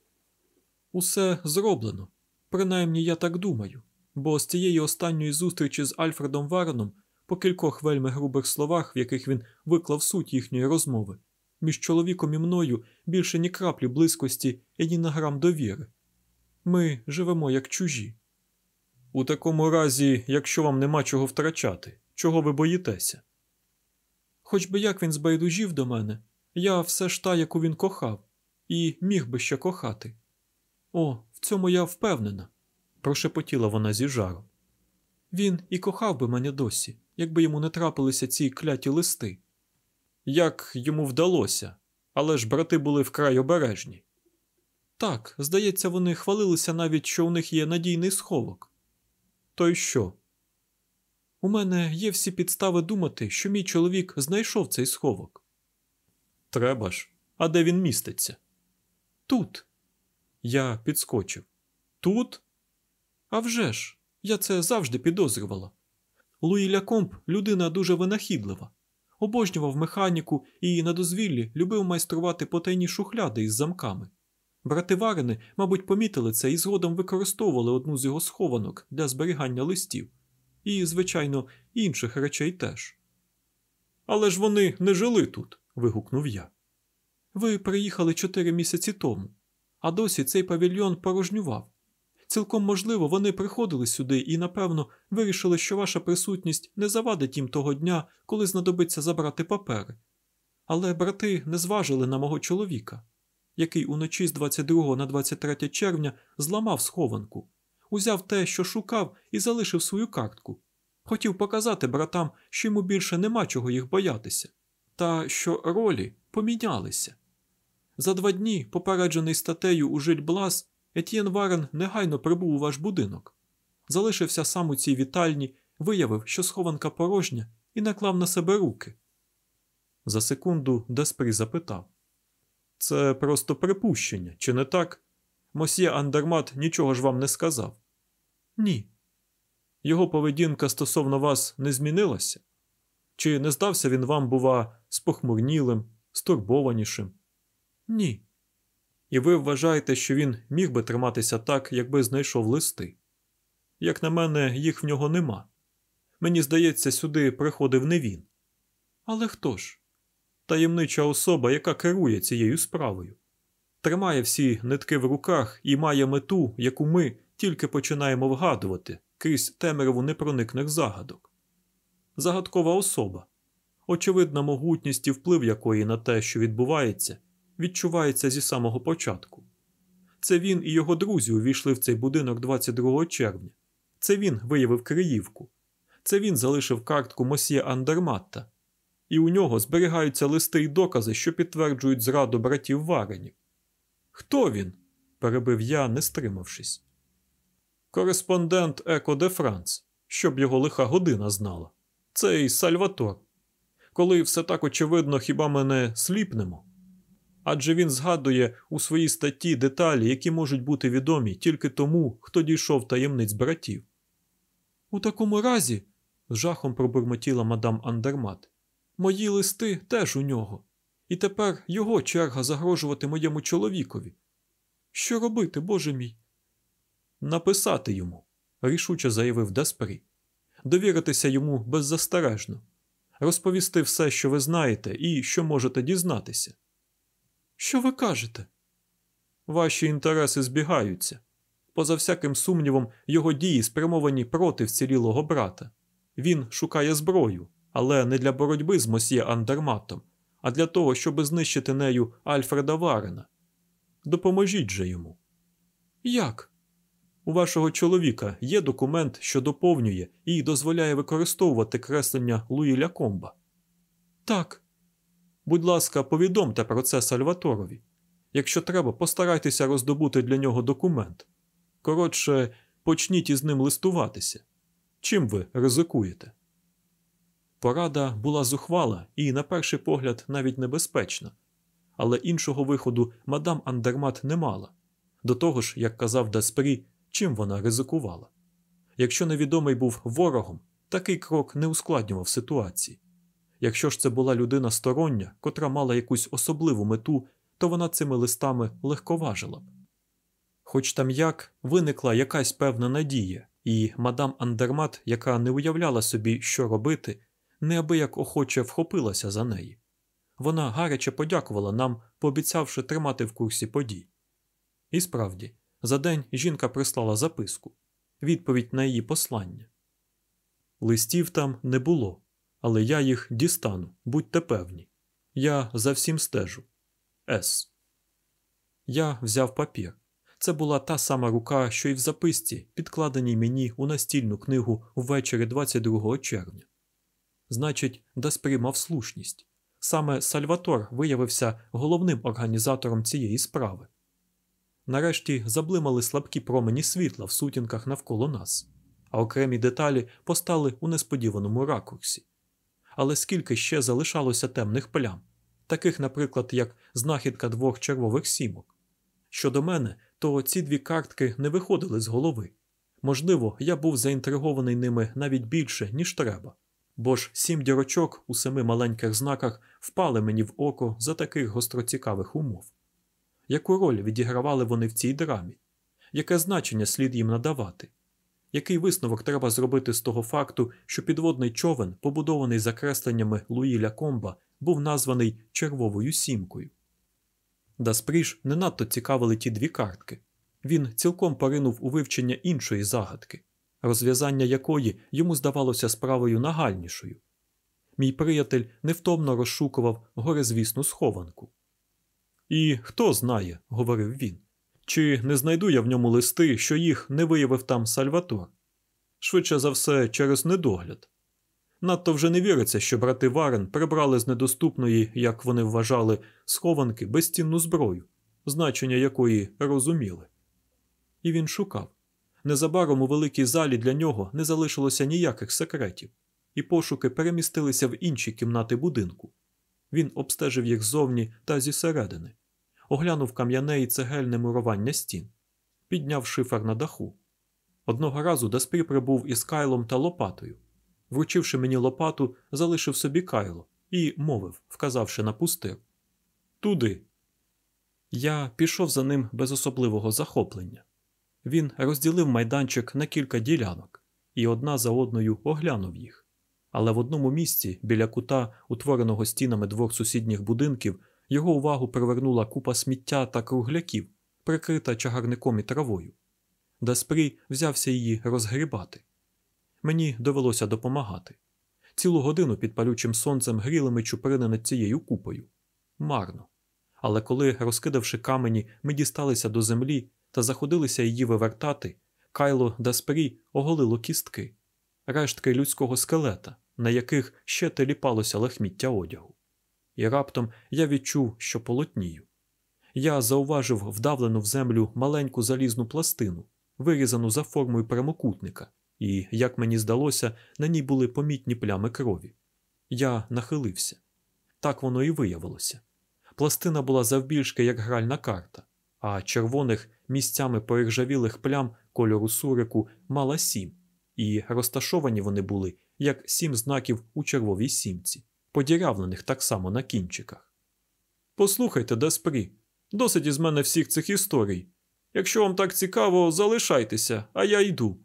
Усе зроблено, принаймні я так думаю, бо з цієї останньої зустрічі з Альфредом Вареном по кількох вельми грубих словах, в яких він виклав суть їхньої розмови, між чоловіком і мною більше ні краплі близькості і ні на грам довіри. Ми живемо як чужі. У такому разі, якщо вам нема чого втрачати, чого ви боїтеся? Хоч би як він збайдужів до мене, я все ж та, яку він кохав, і міг би ще кохати. О, цьому я впевнена, прошепотіла вона зі жаром. Він і кохав би мене досі, якби йому не трапилися ці кляті листи. Як йому вдалося, але ж брати були вкрай обережні. Так, здається, вони хвалилися навіть, що у них є надійний сховок. То й що? У мене є всі підстави думати, що мій чоловік знайшов цей сховок. Треба ж. А де він міститься? Тут. Я підскочив. Тут? «А вже ж, я це завжди підозрювала. Луї Лякомб людина дуже винахідлива. Обожнював механіку і на дозвіллі любив майструвати потайні шухляди із замками. Брати Варени, мабуть, помітили це і згодом використовували одну з його схованок для зберігання листів. І, звичайно, інших речей теж. Але ж вони не жили тут. вигукнув я. Ви приїхали чотири місяці тому, а досі цей павільйон порожнював. Цілком можливо, вони приходили сюди і, напевно, вирішили, що ваша присутність не завадить їм того дня, коли знадобиться забрати папери. Але брати не зважили на мого чоловіка, який уночі з 22 на 23 червня зламав схованку, узяв те, що шукав, і залишив свою картку. Хотів показати братам, що йому більше нема чого їх боятися, та що ролі помінялися. За два дні, попереджений статтею у Жильблас, Етьєн Варен негайно прибув у ваш будинок, залишився сам у цій вітальні, виявив, що схованка порожня, і наклав на себе руки. За секунду Деспрі запитав Це просто припущення, чи не так? Мосьє Андермат нічого ж вам не сказав? Ні. Його поведінка стосовно вас не змінилася? Чи не здався він вам, бува, спохмурнілим, стурбованішим? Ні. І ви вважаєте, що він міг би триматися так, якби знайшов листи? Як на мене, їх в нього нема. Мені здається, сюди приходив не він. Але хто ж? Таємнича особа, яка керує цією справою, тримає всі нитки в руках і має мету, яку ми тільки починаємо вгадувати крізь темряву непроникних загадок. Загадкова особа, очевидна могутність і вплив якої на те, що відбувається, відчувається зі самого початку. Це він і його друзі увійшли в цей будинок 22 червня. Це він виявив Криївку. Це він залишив картку Мосьє Андерматта. І у нього зберігаються листи й докази, що підтверджують зраду братів Варенів. Хто він? перебив я, не стримавшись. Кореспондент Еко де Франц, щоб його лиха година знала. Цей Сальватор. Коли все так очевидно, хіба ми не сліпнемо? Адже він згадує у своїй статті деталі, які можуть бути відомі тільки тому, хто дійшов таємниць братів. У такому разі, з жахом пробурмотіла мадам Андермат, мої листи теж у нього, і тепер його черга загрожувати моєму чоловікові. Що робити, боже мій? Написати йому, рішуче заявив Деспрі. Довіритися йому беззастережно, розповісти все, що ви знаєте, і що можете дізнатися. Що ви кажете? Ваші інтереси збігаються. Поза всяким сумнівом, його дії спрямовані проти вцілілого брата. Він шукає зброю, але не для боротьби з мосьє Андерматом, а для того, щоб знищити нею Альфреда Варена. Допоможіть же йому. Як? У вашого чоловіка є документ, що доповнює і дозволяє використовувати креслення Луї Лякомба? Так. Будь ласка, повідомте про це Сальваторові. Якщо треба, постарайтеся роздобути для нього документ. Коротше, почніть із ним листуватися. Чим ви ризикуєте? Порада була зухвала і, на перший погляд, навіть небезпечна, але іншого виходу мадам Андермат не мала. До того ж, як казав Даспрі, чим вона ризикувала. Якщо невідомий був ворогом, такий крок не ускладнював ситуації. Якщо ж це була людина стороння, котра мала якусь особливу мету, то вона цими листами легковажила б. Хоч там як виникла якась певна надія, і мадам Андермат, яка не уявляла собі, що робити, неабияк охоче вхопилася за неї. Вона гаряче подякувала нам, пообіцявши тримати в курсі подій. І справді, за день жінка прислала записку відповідь на її послання. Листів там не було, але я їх дістану, будьте певні. Я за всім стежу. С. Я взяв папір. Це була та сама рука, що й в записці, підкладеній мені у настільну книгу ввечері 22 червня. Значить, Даспрі мав слушність. Саме Сальватор виявився головним організатором цієї справи. Нарешті заблимали слабкі промені світла в сутінках навколо нас, а окремі деталі постали у несподіваному ракурсі. Але скільки ще залишалося темних плям, таких, наприклад, як знахідка двох червових сімок. Щодо мене, то ці дві картки не виходили з голови. Можливо, я був заінтригований ними навіть більше, ніж треба, бо ж сім дірочок у семи маленьких знаках впали мені в око за таких гостроцікавих умов. Яку роль відігравали вони в цій драмі? Яке значення слід їм надавати? Який висновок треба зробити з того факту, що підводний човен, побудований закресленнями Луї Лякомба, був названий червовою сімкою? Даспріж не надто цікавили ті дві картки. Він цілком поринув у вивчення іншої загадки, розв'язання якої йому здавалося справою нагальнішою. Мій приятель невтомно розшукував горизвісну схованку. І хто знає, говорив він, чи не знайду я в ньому листи, що їх не виявив там Сальватор? Швидше за все, через недогляд. Надто вже не віриться, що брати Варен прибрали з недоступної, як вони вважали, схованки безцінну зброю, значення якої розуміли. І він шукав. Незабаром у великій залі для нього не залишилося ніяких секретів, і пошуки перемістилися в інші кімнати будинку. Він обстежив їх ззовні та зісередини, оглянув кам'яне і цегельне мурування стін, підняв шифер на даху. Одного разу Даспрі прибув із кайлом та лопатою. Вручивши мені лопату, залишив собі кайло і мовив, вказавши на пустир. Туди. Я пішов за ним без особливого захоплення. Він розділив майданчик на кілька ділянок і одна за одною оглянув їх. Але в одному місці, біля кута, утвореного стінами двох сусідніх будинків, його увагу привернула купа сміття та кругляків, прикрита чагарником і травою. Даспрі взявся її розгрібати. Мені довелося допомагати. Цілу годину під палючим сонцем гріли ми чуприни над цією купою. Марно. Але коли, розкидавши камені, ми дісталися до землі та заходилися її вивертати, Кайло Даспрі оголило кістки, рештки людського скелета, на яких ще теліпалося лахміття одягу. І раптом я відчув, що полотнію. Я зауважив вдавлену в землю маленьку залізну пластину, вирізану за формою прямокутника, і, як мені здалося, на ній були помітні плями крові. Я нахилився. Так воно і виявилося. Пластина була завбільшки, як гральна карта, а червоних місцями поіржавілих плям кольору сурику мала сім, і розташовані вони були як сім знаків у червовій сімці, подірявлених так само на кінчиках. Послухайте, Деспрі, досить із мене всіх цих історій. Якщо вам так цікаво, залишайтеся, а я йду.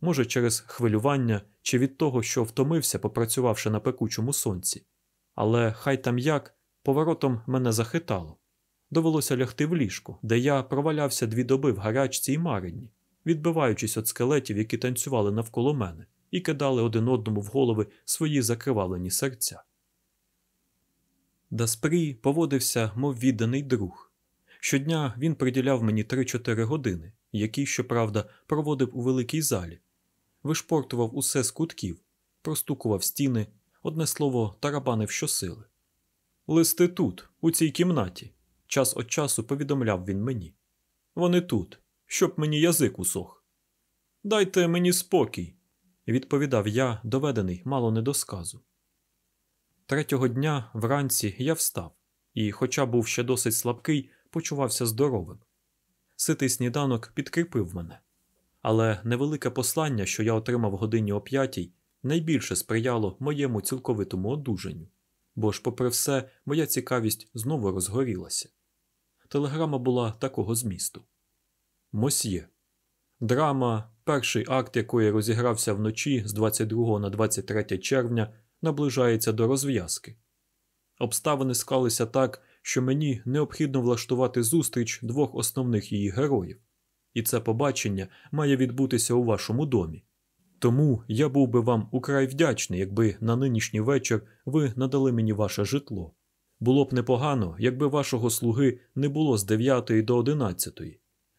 Може, через хвилювання чи від того, що втомився, попрацювавши на пекучому сонці. Але хай там як, поворотом мене захитало. Довелося лягти в ліжко, де я провалявся дві доби в гарячці і марині, відбиваючись від скелетів, які танцювали навколо мене, і кидали один одному в голови свої закривалені серця. Даспрі поводився, мов відданий друг. Щодня він приділяв мені 3-4 години, які, щоправда, проводив у великій залі, вишпортував усе з кутків, простукував стіни, одне слово, тарабанив щосили. Листи тут, у цій кімнаті, час від часу повідомляв він мені. Вони тут, щоб мені язик усох. Дайте мені спокій, відповідав я, доведений мало не до сказу. Третього дня вранці я встав і, хоча був ще досить слабкий, почувався здоровим. Ситий сніданок підкріпив мене. Але невелике послання, що я отримав годині о п'ятій, найбільше сприяло моєму цілковитому одужанню, бо ж, попри все, моя цікавість знову розгорілася. Телеграма була такого змісту: Мосьє. Драма, перший акт якої розігрався вночі з 22 на 23 червня, наближається до розв'язки. Обставини склалися так, що мені необхідно влаштувати зустріч двох основних її героїв, і це побачення має відбутися у вашому домі. Тому я був би вам украй вдячний, якби на нинішній вечір ви надали мені ваше житло. Було б непогано, якби вашого слуги не було з 9 до 11.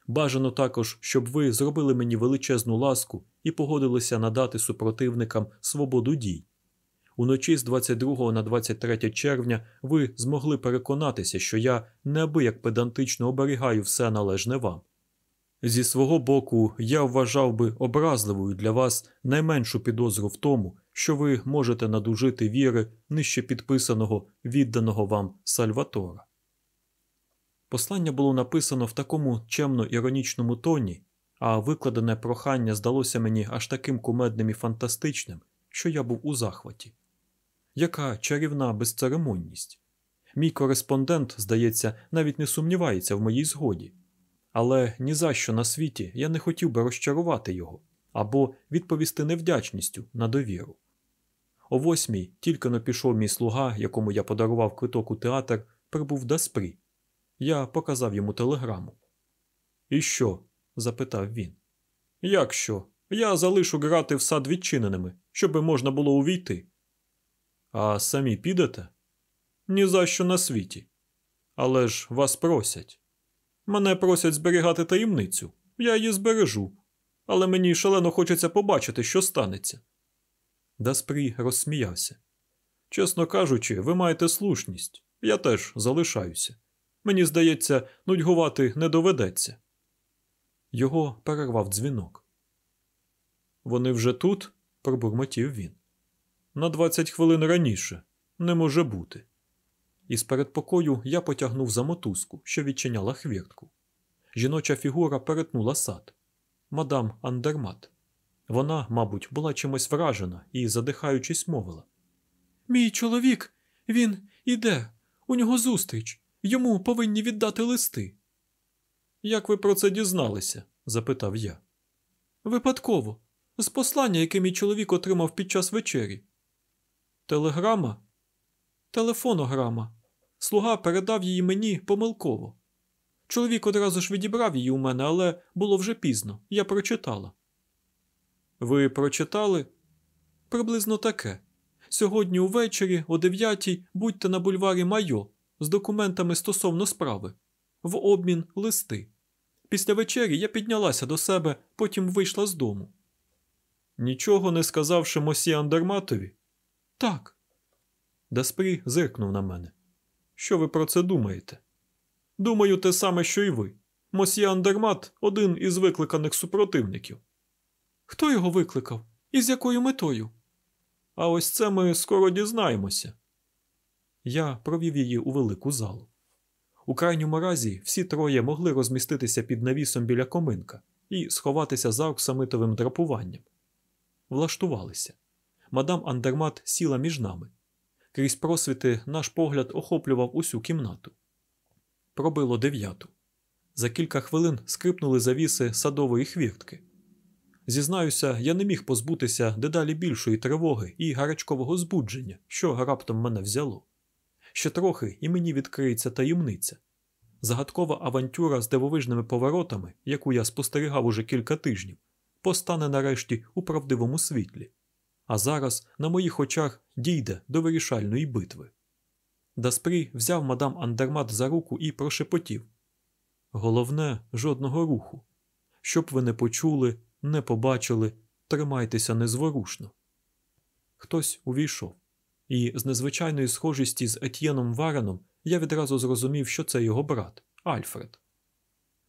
Бажано також, щоб ви зробили мені величезну ласку і погодилися надати супротивникам свободу дій. Уночі з 22 на 23 червня ви змогли переконатися, що я неабияк педантично оберігаю все належне вам. Зі свого боку, я вважав би образливою для вас найменшу підозру в тому, що ви можете надужити віри нижче підписаного, відданого вам Сальватора. Послання було написано в такому чемно іронічному тоні, а викладене прохання здалося мені аж таким кумедним і фантастичним, що я був у захваті. Яка чарівна безцеремонність. Мій кореспондент, здається, навіть не сумнівається в моїй згоді. Але ні за що на світі я не хотів би розчарувати його або відповісти невдячністю на довіру. О восьмій тільки но пішов мій слуга, якому я подарував квиток у театр, прибув Даспрі. Я показав йому телеграму. І що? запитав він. Як що? Я залишу грати в сад відчиненими, щоби можна було увійти. А самі підете? Ні за що на світі. Але ж вас просять. Мене просять зберігати таємницю. Я її збережу. Але мені шалено хочеться побачити, що станеться. Даспрі розсміявся. Чесно кажучи, ви маєте слушність. Я теж залишаюся. Мені здається, нудьгувати не доведеться. Його перервав дзвінок. Вони вже тут? пробурмотів він. На двадцять хвилин раніше. Не може бути. Із передпокою я потягнув за мотузку, що відчиняла хвіртку. Жіноча фігура перетнула сад. Мадам Андермат. Вона, мабуть, була чимось вражена і, задихаючись, мовила: Мій чоловік, він іде, у нього зустріч, йому повинні віддати листи. Як ви про це дізналися? запитав я. Випадково, з послання, яке мій чоловік отримав під час вечері. Телеграма? Телефонограма. Слуга передав її мені помилково. Чоловік одразу ж відібрав її у мене, але було вже пізно. Я прочитала. Ви прочитали? Приблизно таке. Сьогодні увечері, о дев'ятій, будьте на бульварі Майо з документами стосовно справи. В обмін листи. Після вечері я піднялася до себе, потім вийшла з дому. Нічого не сказавши Мосі Андерматові? Так. Даспрі зиркнув на мене. Що ви про це думаєте? Думаю, те саме, що й ви. Мосьє Андермат один із викликаних супротивників. Хто його викликав? І з якою метою? А ось це ми скоро дізнаємося. Я провів її у велику залу. У крайньому разі всі троє могли розміститися під навісом біля коминка і сховатися за оксамитовим драпуванням. влаштувалися. Мадам Андермат сіла між нами. Крізь просвіти наш погляд охоплював усю кімнату. Пробило дев'яту. За кілька хвилин скрипнули завіси садової хвіртки. Зізнаюся, я не міг позбутися дедалі більшої тривоги і гарячкового збудження, що раптом мене взяло. Ще трохи і мені відкриється таємниця. Загадкова авантюра з дивовижними поворотами, яку я спостерігав уже кілька тижнів, постане нарешті у правдивому світлі. А зараз на моїх очах дійде до вирішальної битви. Даспрі взяв мадам Андермат за руку і прошепотів Головне, жодного руху. Щоб ви не почули, не побачили, тримайтеся незворушно. Хтось увійшов, і з незвичайної схожості з Етьєном Вареном я відразу зрозумів, що це його брат Альфред.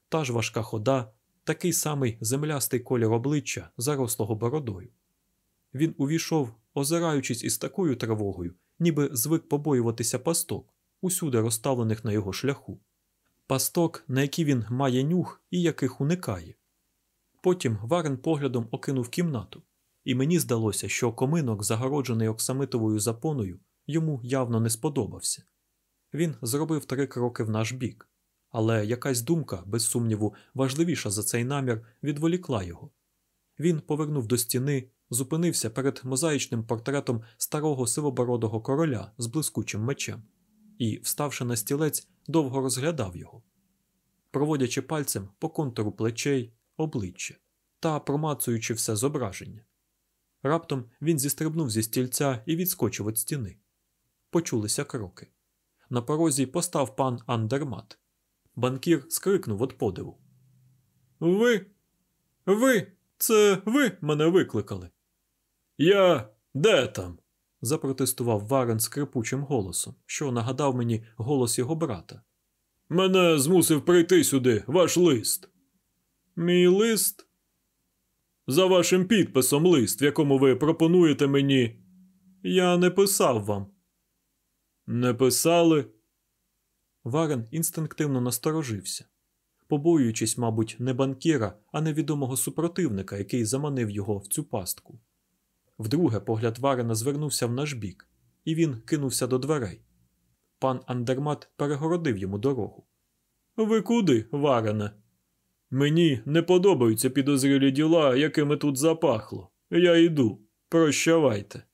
Та ж важка хода, такий самий землястий колір обличчя, зарослого бородою. Він увійшов, озираючись із такою тривогою, ніби звик побоюватися пасток, усюди розставлених на його шляху. Пасток, на які він має нюх і яких уникає. Потім Варен поглядом окинув кімнату, і мені здалося, що коминок, загороджений оксамитовою запоною, йому явно не сподобався. Він зробив три кроки в наш бік, але якась думка, без сумніву, важливіша за цей намір, відволікла його. Він повернув до стіни, зупинився перед мозаїчним портретом старого сивобородого короля з блискучим мечем і, вставши на стілець, довго розглядав його, проводячи пальцем по контуру плечей, обличчя та промацуючи все зображення. Раптом він зістрибнув зі стільця і відскочив від стіни. Почулися кроки. На порозі постав пан Андермат. Банкір скрикнув від подиву. Ви? Ви? Це ви мене викликали? Я де там? запротестував Варен скрипучим голосом, що нагадав мені голос його брата. Мене змусив прийти сюди ваш лист. Мій лист? За вашим підписом лист, в якому ви пропонуєте мені. Я не писав вам. Не писали? Варен інстинктивно насторожився, побоюючись, мабуть, не банкіра, а невідомого супротивника, який заманив його в цю пастку. Вдруге погляд Варена звернувся в наш бік, і він кинувся до дверей. Пан Андермат перегородив йому дорогу. Ви куди, Варене? Мені не подобаються підозрілі діла, якими тут запахло. Я йду. Прощавайте.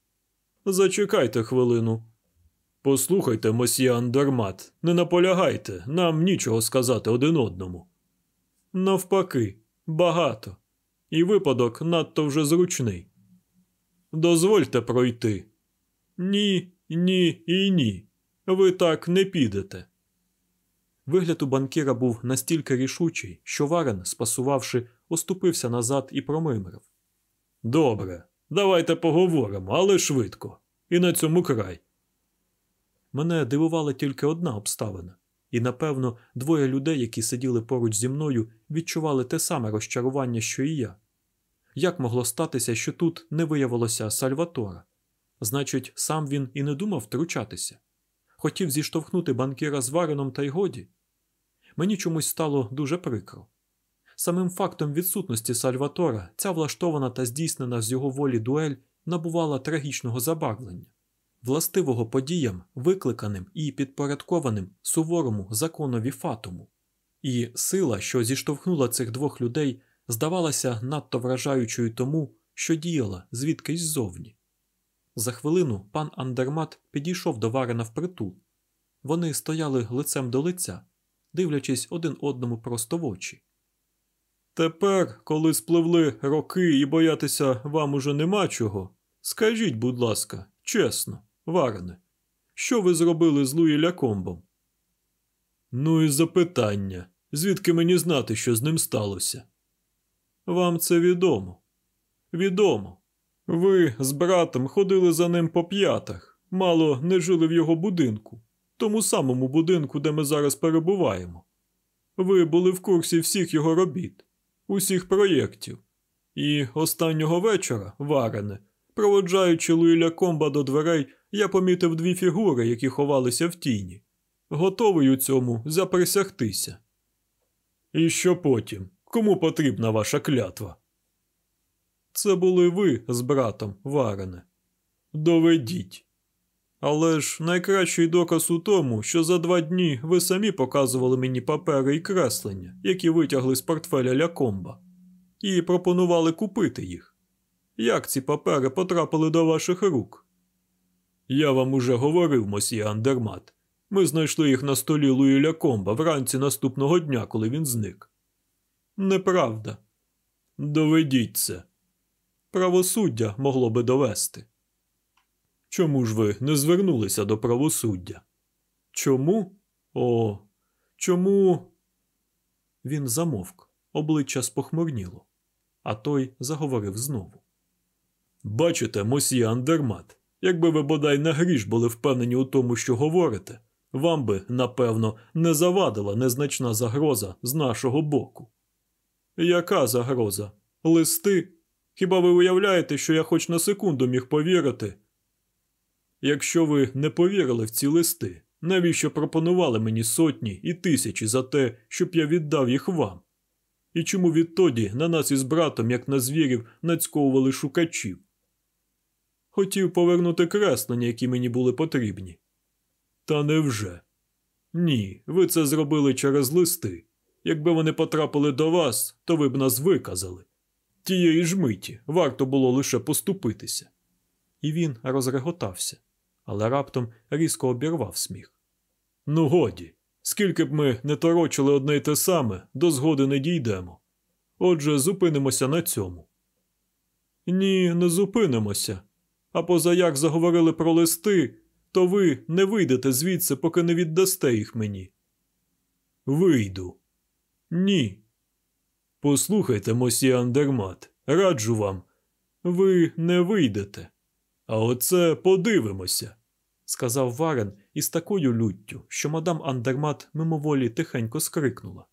Зачекайте хвилину. Послухайте, мосьє Андермат, не наполягайте, нам нічого сказати один одному. Навпаки, багато. І випадок надто вже зручний. Дозвольте пройти. Ні, ні і ні. Ви так не підете. Вигляд у банкіра був настільки рішучий, що Варен, спасувавши, оступився назад і промимрив. Добре, давайте поговоримо, але швидко. І на цьому край. Мене дивувала тільки одна обставина, і, напевно, двоє людей, які сиділи поруч зі мною, відчували те саме розчарування, що і я. Як могло статися, що тут не виявилося Сальватора? Значить, сам він і не думав втручатися. Хотів зіштовхнути банкіра з Вареном та й годі. Мені чомусь стало дуже прикро. Самим фактом відсутності Сальватора ця влаштована та здійснена з його волі дуель набувала трагічного забарвлення, властивого подіям, викликаним і підпорядкованим суворому законові фатуму. І сила, що зіштовхнула цих двох людей, здавалася надто вражаючою тому, що діяла звідкись ззовні. За хвилину пан Андермат підійшов до Варена впритул. Вони стояли лицем до лиця, дивлячись один одному просто в очі. Тепер, коли спливли роки і боятися вам уже нема чого, скажіть, будь ласка, чесно, Варене, що ви зробили з Луї Лякомбом? Ну і запитання, звідки мені знати, що з ним сталося? Вам це відомо. Відомо. Ви з братом ходили за ним по п'ятах, мало не жили в його будинку, тому самому будинку, де ми зараз перебуваємо. Ви були в курсі всіх його робіт, усіх проєктів. І останнього вечора, варене, проводжаючи Луїля Комба до дверей, я помітив дві фігури, які ховалися в тіні. Готовий у цьому заприсягтися. І що потім? Кому потрібна ваша клятва? Це були ви з братом, Варене. Доведіть. Але ж найкращий доказ у тому, що за два дні ви самі показували мені папери і креслення, які витягли з портфеля Лякомба, і пропонували купити їх. Як ці папери потрапили до ваших рук? Я вам уже говорив, мосьє Андермат. Ми знайшли їх на столі Луї Лякомба вранці наступного дня, коли він зник. Неправда. Доведіть це. Правосуддя могло би довести. Чому ж ви не звернулися до правосуддя? Чому? О, чому? Він замовк, обличчя спохмурніло, а той заговорив знову. Бачите, мосьє Андермат, якби ви бодай на гріш були впевнені у тому, що говорите, вам би, напевно, не завадила незначна загроза з нашого боку. Яка загроза? Листи? Хіба ви уявляєте, що я хоч на секунду міг повірити? Якщо ви не повірили в ці листи, навіщо пропонували мені сотні і тисячі за те, щоб я віддав їх вам? І чому відтоді на нас із братом, як на звірів, нацьковували шукачів? Хотів повернути креслення, які мені були потрібні. Та невже? Ні, ви це зробили через листи. Якби вони потрапили до вас, то ви б нас виказали. Тієї ж миті варто було лише поступитися. І він розреготався, але раптом різко обірвав сміх. Ну, годі, скільки б ми не торочили одне й те саме, до згоди не дійдемо. Отже, зупинимося на цьому. Ні, не зупинимося. А поза як заговорили про листи, то ви не вийдете звідси, поки не віддасте їх мені. Вийду. Ні. Послухайте, мосі Андермат, раджу вам. Ви не вийдете. А оце подивимося, сказав Варен із такою люттю, що мадам Андермат мимоволі тихенько скрикнула.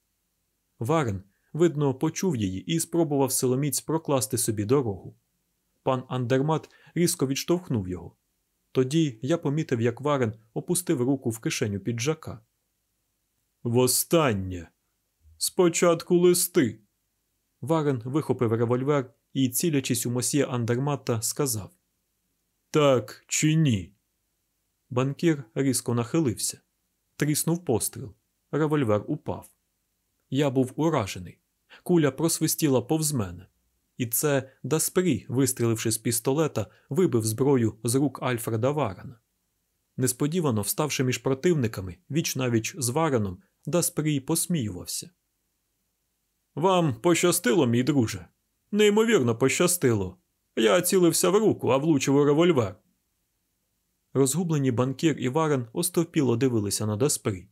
Варен, видно, почув її і спробував силоміць прокласти собі дорогу. Пан Андермат різко відштовхнув його. Тоді я помітив, як Варен опустив руку в кишеню піджака. Востаннє. Спочатку листи. Варен вихопив револьвер і, цілячись у мосьє Андерматта, сказав Так чи ні? Банкір різко нахилився. Тріснув постріл. Револьвер упав. Я був уражений. Куля просвистіла повз мене. І це Даспрі, вистріливши з пістолета, вибив зброю з рук Альфреда Варена. Несподівано вставши між противниками, віч-на-віч з Вареном, Даспрі посміювався. Вам пощастило, мій друже. Неймовірно пощастило. Я цілився в руку, а влучив у револьвер. Розгублені банкір і Варен остовпіло дивилися на Даспрі.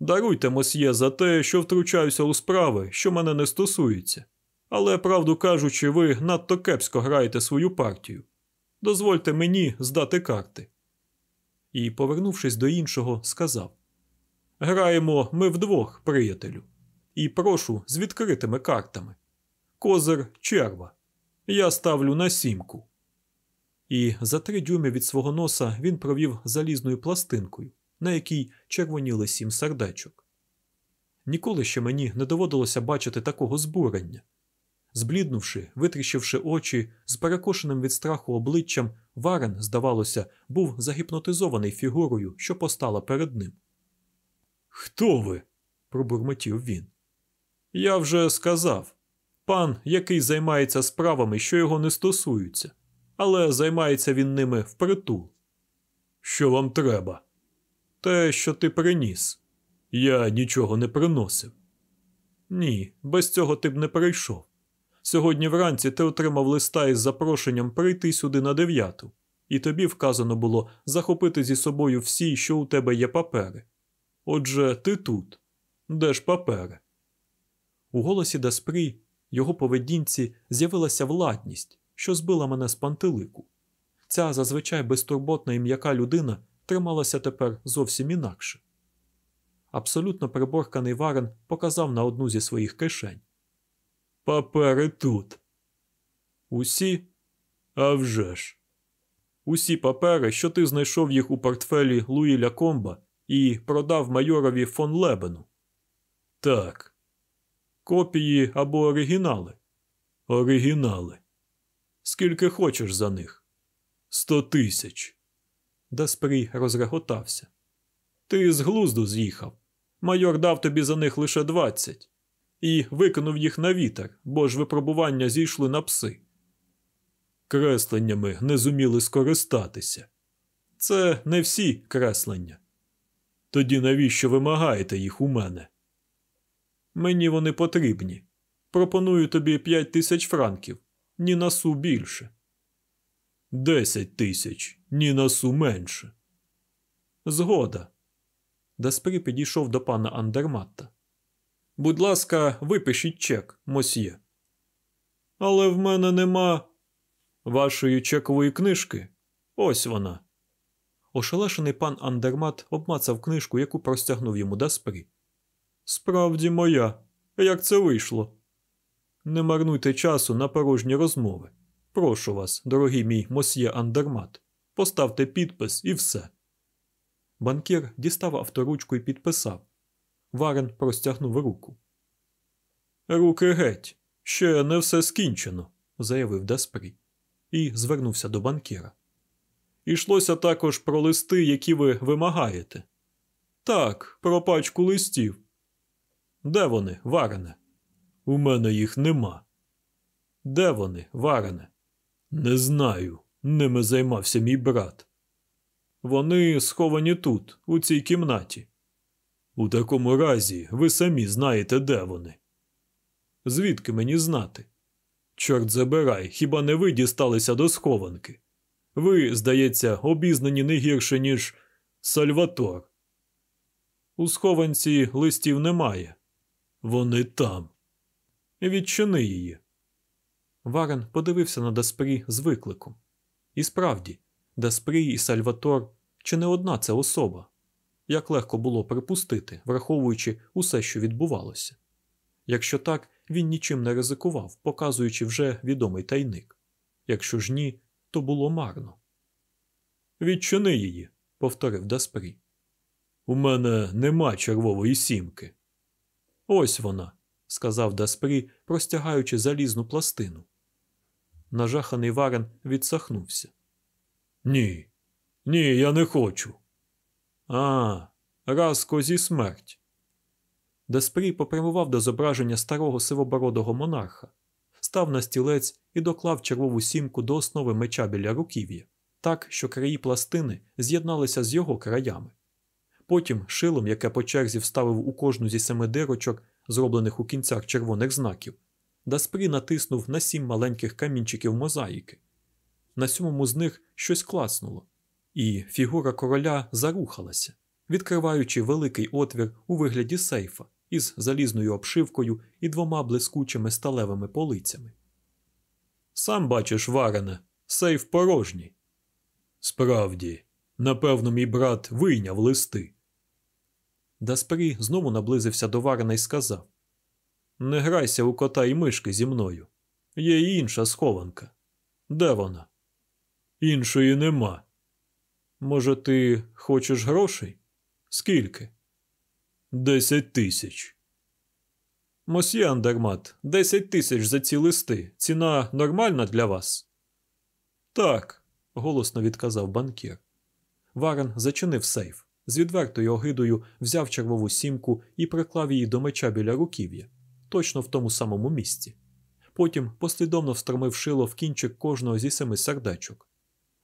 Даруйте, мосьє, за те, що втручаюся у справи, що мене не стосуються. Але, правду кажучи, ви надто кепсько граєте свою партію. Дозвольте мені здати карти. І, повернувшись до іншого, сказав Граємо ми вдвох, приятелю, і прошу з відкритими картами. Козир черва. Я ставлю на сімку. І за три дюйми від свого носа він провів залізною пластинкою, на якій червоніли сім сердечок. Ніколи ще мені не доводилося бачити такого збурення. Збліднувши, витріщивши очі, з перекошеним від страху обличчям, Варен, здавалося, був загіпнотизований фігурою, що постала перед ним. Хто ви? пробурмотів він. Я вже сказав пан, який займається справами, що його не стосуються, але займається він ними впритул. Що вам треба? Те, що ти приніс. Я нічого не приносив. Ні, без цього ти б не прийшов. Сьогодні вранці ти отримав листа із запрошенням прийти сюди на дев'яту, і тобі вказано було захопити зі собою всі, що у тебе є папери. Отже, ти тут. Де ж папери? У голосі Даспрі, його поведінці, з'явилася владність, що збила мене з пантелику. Ця зазвичай безтурботна і м'яка людина трималася тепер зовсім інакше. Абсолютно приборканий Варен показав на одну зі своїх кишень. Папери тут. Усі? А вже ж. Усі папери, що ти знайшов їх у портфелі Луї Лякомба і продав майорові фон Лебену. Так. Копії або оригінали? Оригінали. Скільки хочеш за них? Сто тисяч. Даспрі розреготався. Ти з глузду з'їхав. Майор дав тобі за них лише двадцять і викинув їх на вітер, бо ж випробування зійшли на пси. Кресленнями не зуміли скористатися. Це не всі креслення. Тоді навіщо вимагаєте їх у мене? Мені вони потрібні. Пропоную тобі п'ять тисяч франків, ні на су більше. Десять тисяч, ні на су менше. Згода. Даспрі підійшов до пана Андерматта. Будь ласка, випишіть чек, мосьє. Але в мене нема вашої чекової книжки. Ось вона. Ошелешений пан Андермат обмацав книжку, яку простягнув йому Даспрі. Справді моя. Як це вийшло? Не марнуйте часу на порожні розмови. Прошу вас, дорогий мій мосьє Андермат, поставте підпис і все. Банкір дістав авторучку і підписав. Варен простягнув руку. Руки геть. Ще не все скінчено, заявив Даспрі, і звернувся до банкіра. Ішлося також про листи, які ви вимагаєте. Так, про пачку листів. Де вони, варене? У мене їх нема. Де вони, варене? Не знаю. Ними займався мій брат. Вони сховані тут, у цій кімнаті. У такому разі ви самі знаєте, де вони. Звідки мені знати? Чорт забирай, хіба не ви дісталися до схованки? Ви, здається, обізнані не гірше, ніж Сальватор. У схованці листів немає. Вони там. Відчини її. Варен подивився на Даспрі з викликом. І справді, Даспрі і Сальватор чи не одна це особа, як легко було припустити, враховуючи усе, що відбувалося. Якщо так, він нічим не ризикував, показуючи вже відомий тайник. Якщо ж ні, то було марно. Відчини її, повторив Даспрі. У мене нема червової сімки. Ось вона, сказав Даспрі, простягаючи залізну пластину. Нажаханий Варен відсахнувся. Ні, ні, я не хочу. А, раз козі смерть. Даспрі попрямував до зображення старого сивобородого монарха, став на стілець і доклав червову сімку до основи меча біля руків'я, так, що краї пластини з'єдналися з його краями. Потім шилом, яке по черзі вставив у кожну зі семи дирочок, зроблених у кінцях червоних знаків, Даспрі натиснув на сім маленьких камінчиків мозаїки. На сьомому з них щось класнуло, і фігура короля зарухалася, відкриваючи великий отвір у вигляді сейфа із залізною обшивкою і двома блискучими сталевими полицями. Сам бачиш, варене, сейф порожній. Справді, напевно, мій брат вийняв листи. Даспрі знову наблизився до Варена і сказав Не грайся у кота і мишки зі мною. Є й інша схованка. Де вона? Іншої нема. Може, ти хочеш грошей? Скільки? Десять тисяч. Мосьє Андермат, десять тисяч за ці листи. Ціна нормальна для вас? Так, голосно відказав банкір. Варен зачинив сейф, з відвертою огидою взяв червову сімку і приклав її до меча біля руків'я, точно в тому самому місці. Потім послідовно встромив шило в кінчик кожного зі семи сердечок.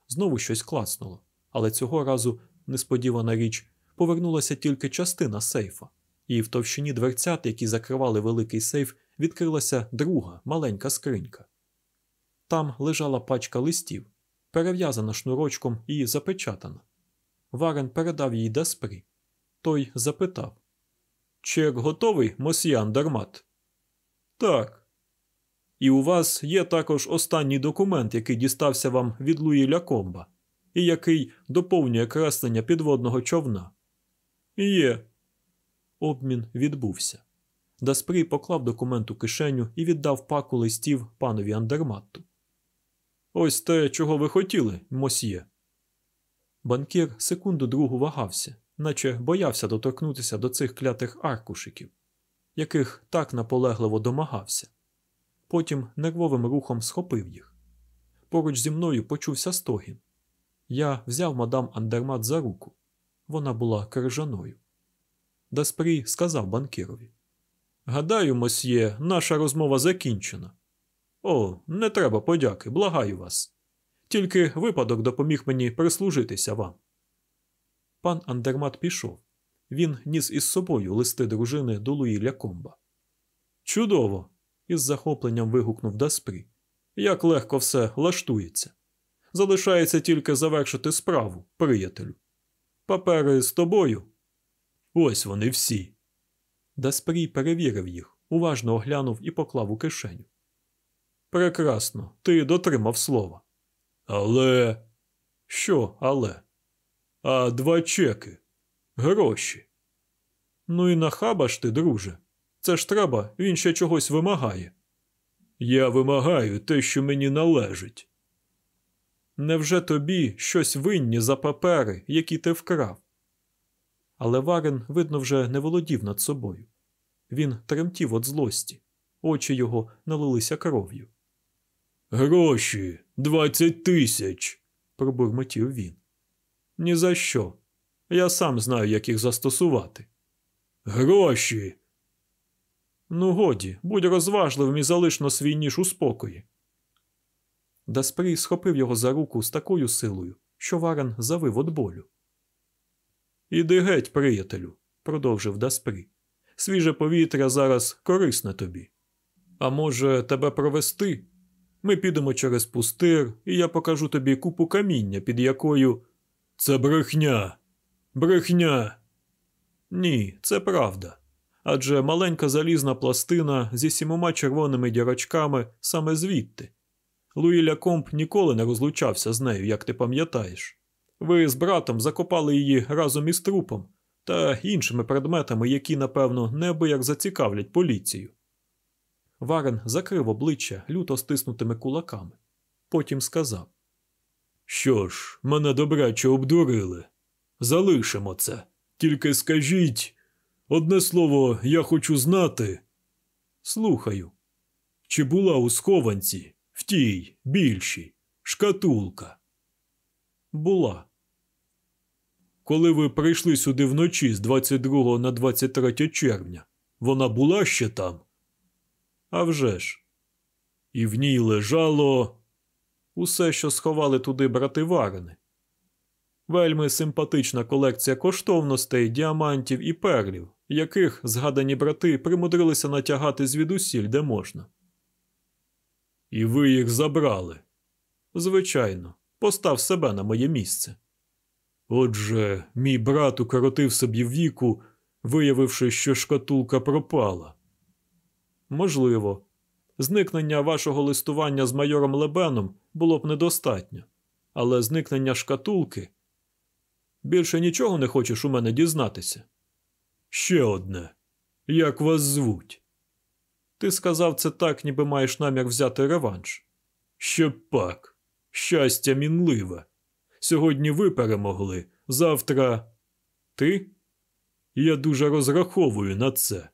Знову щось клацнуло, але цього разу, несподівана річ, повернулася тільки частина сейфа, і в товщині дверцят, які закривали великий сейф, відкрилася друга маленька скринька. Там лежала пачка листів, перев'язана шнурочком і запечатана. Варен передав їй Даспрі. Той запитав Чек готовий, мосьє Андерматт? Так. І у вас є також останній документ, який дістався вам від Луї Лякомба, і який доповнює креслення підводного човна. Є. Обмін відбувся. Даспрі поклав документ у кишеню і віддав паку листів панові Андерматту. Ось те, чого ви хотіли, мосьє. Банкір секунду другу вагався, наче боявся доторкнутися до цих клятих аркушиків, яких так наполегливо домагався. Потім нервовим рухом схопив їх. Поруч зі мною почувся стогін. Я взяв мадам Андермат за руку. Вона була крижаною. Даспрі сказав банкірові. Гадаю, мосьє, наша розмова закінчена. О, не треба подяки, благаю вас. Тільки випадок допоміг мені прислужитися вам. Пан Андермат пішов. Він ніс із собою листи дружини до Луї Лякомба. Чудово! із захопленням вигукнув Даспрі. Як легко все лаштується. Залишається тільки завершити справу, приятелю. Папери з тобою. Ось вони всі. Даспрі перевірив їх, уважно оглянув і поклав у кишеню. Прекрасно, ти дотримав слова. Але. Що, але? А два чеки. Гроші. Ну і нахабаш ти, друже. Це ж треба, він ще чогось вимагає. Я вимагаю те, що мені належить. Невже тобі щось винні за папери, які ти вкрав? Але Варен, видно, вже не володів над собою. Він тремтів від злості, очі його налилися кров'ю. Гроші, двадцять тисяч, пробурмотів він. «Ні за що. Я сам знаю, як їх застосувати. Гроші. Ну, годі, будь розважливим і залиш на свій ніж у спокої. Даспрі схопив його за руку з такою силою, що Варен завив від болю. Іди геть, приятелю, продовжив Даспрі. Свіже повітря зараз корисне тобі. А може, тебе провести? Ми підемо через пустир, і я покажу тобі купу каміння, під якою. Це брехня. Брехня. Ні, це правда. Адже маленька залізна пластина зі сімома червоними дірочками саме звідти. Луї Лякомб ніколи не розлучався з нею, як ти пам'ятаєш. Ви з братом закопали її разом із трупом та іншими предметами, які, напевно, неабияк зацікавлять поліцію. Варен закрив обличчя люто стиснутими кулаками. Потім сказав: Що ж, мене добряче обдурили. Залишимо це. Тільки скажіть, одне слово, я хочу знати. Слухаю. Чи була у схованці, в тій, більшій, шкатулка? Була. Коли ви прийшли сюди вночі з 22 на 23 червня, вона була ще там? А вже ж. І в ній лежало усе, що сховали туди брати Варени. Вельми симпатична колекція коштовностей, діамантів і перлів, яких згадані брати примудрилися натягати звідусіль, де можна. І ви їх забрали. Звичайно, постав себе на моє місце. Отже, мій брат укоротив собі віку, виявивши, що шкатулка пропала. Можливо, зникнення вашого листування з майором Лебеном було б недостатньо, але зникнення шкатулки. Більше нічого не хочеш у мене дізнатися? Ще одне. Як вас звуть? Ти сказав це так, ніби маєш намір взяти реванш. Ще пак. Щастя мінливе. Сьогодні ви перемогли, завтра. Ти? Я дуже розраховую на це.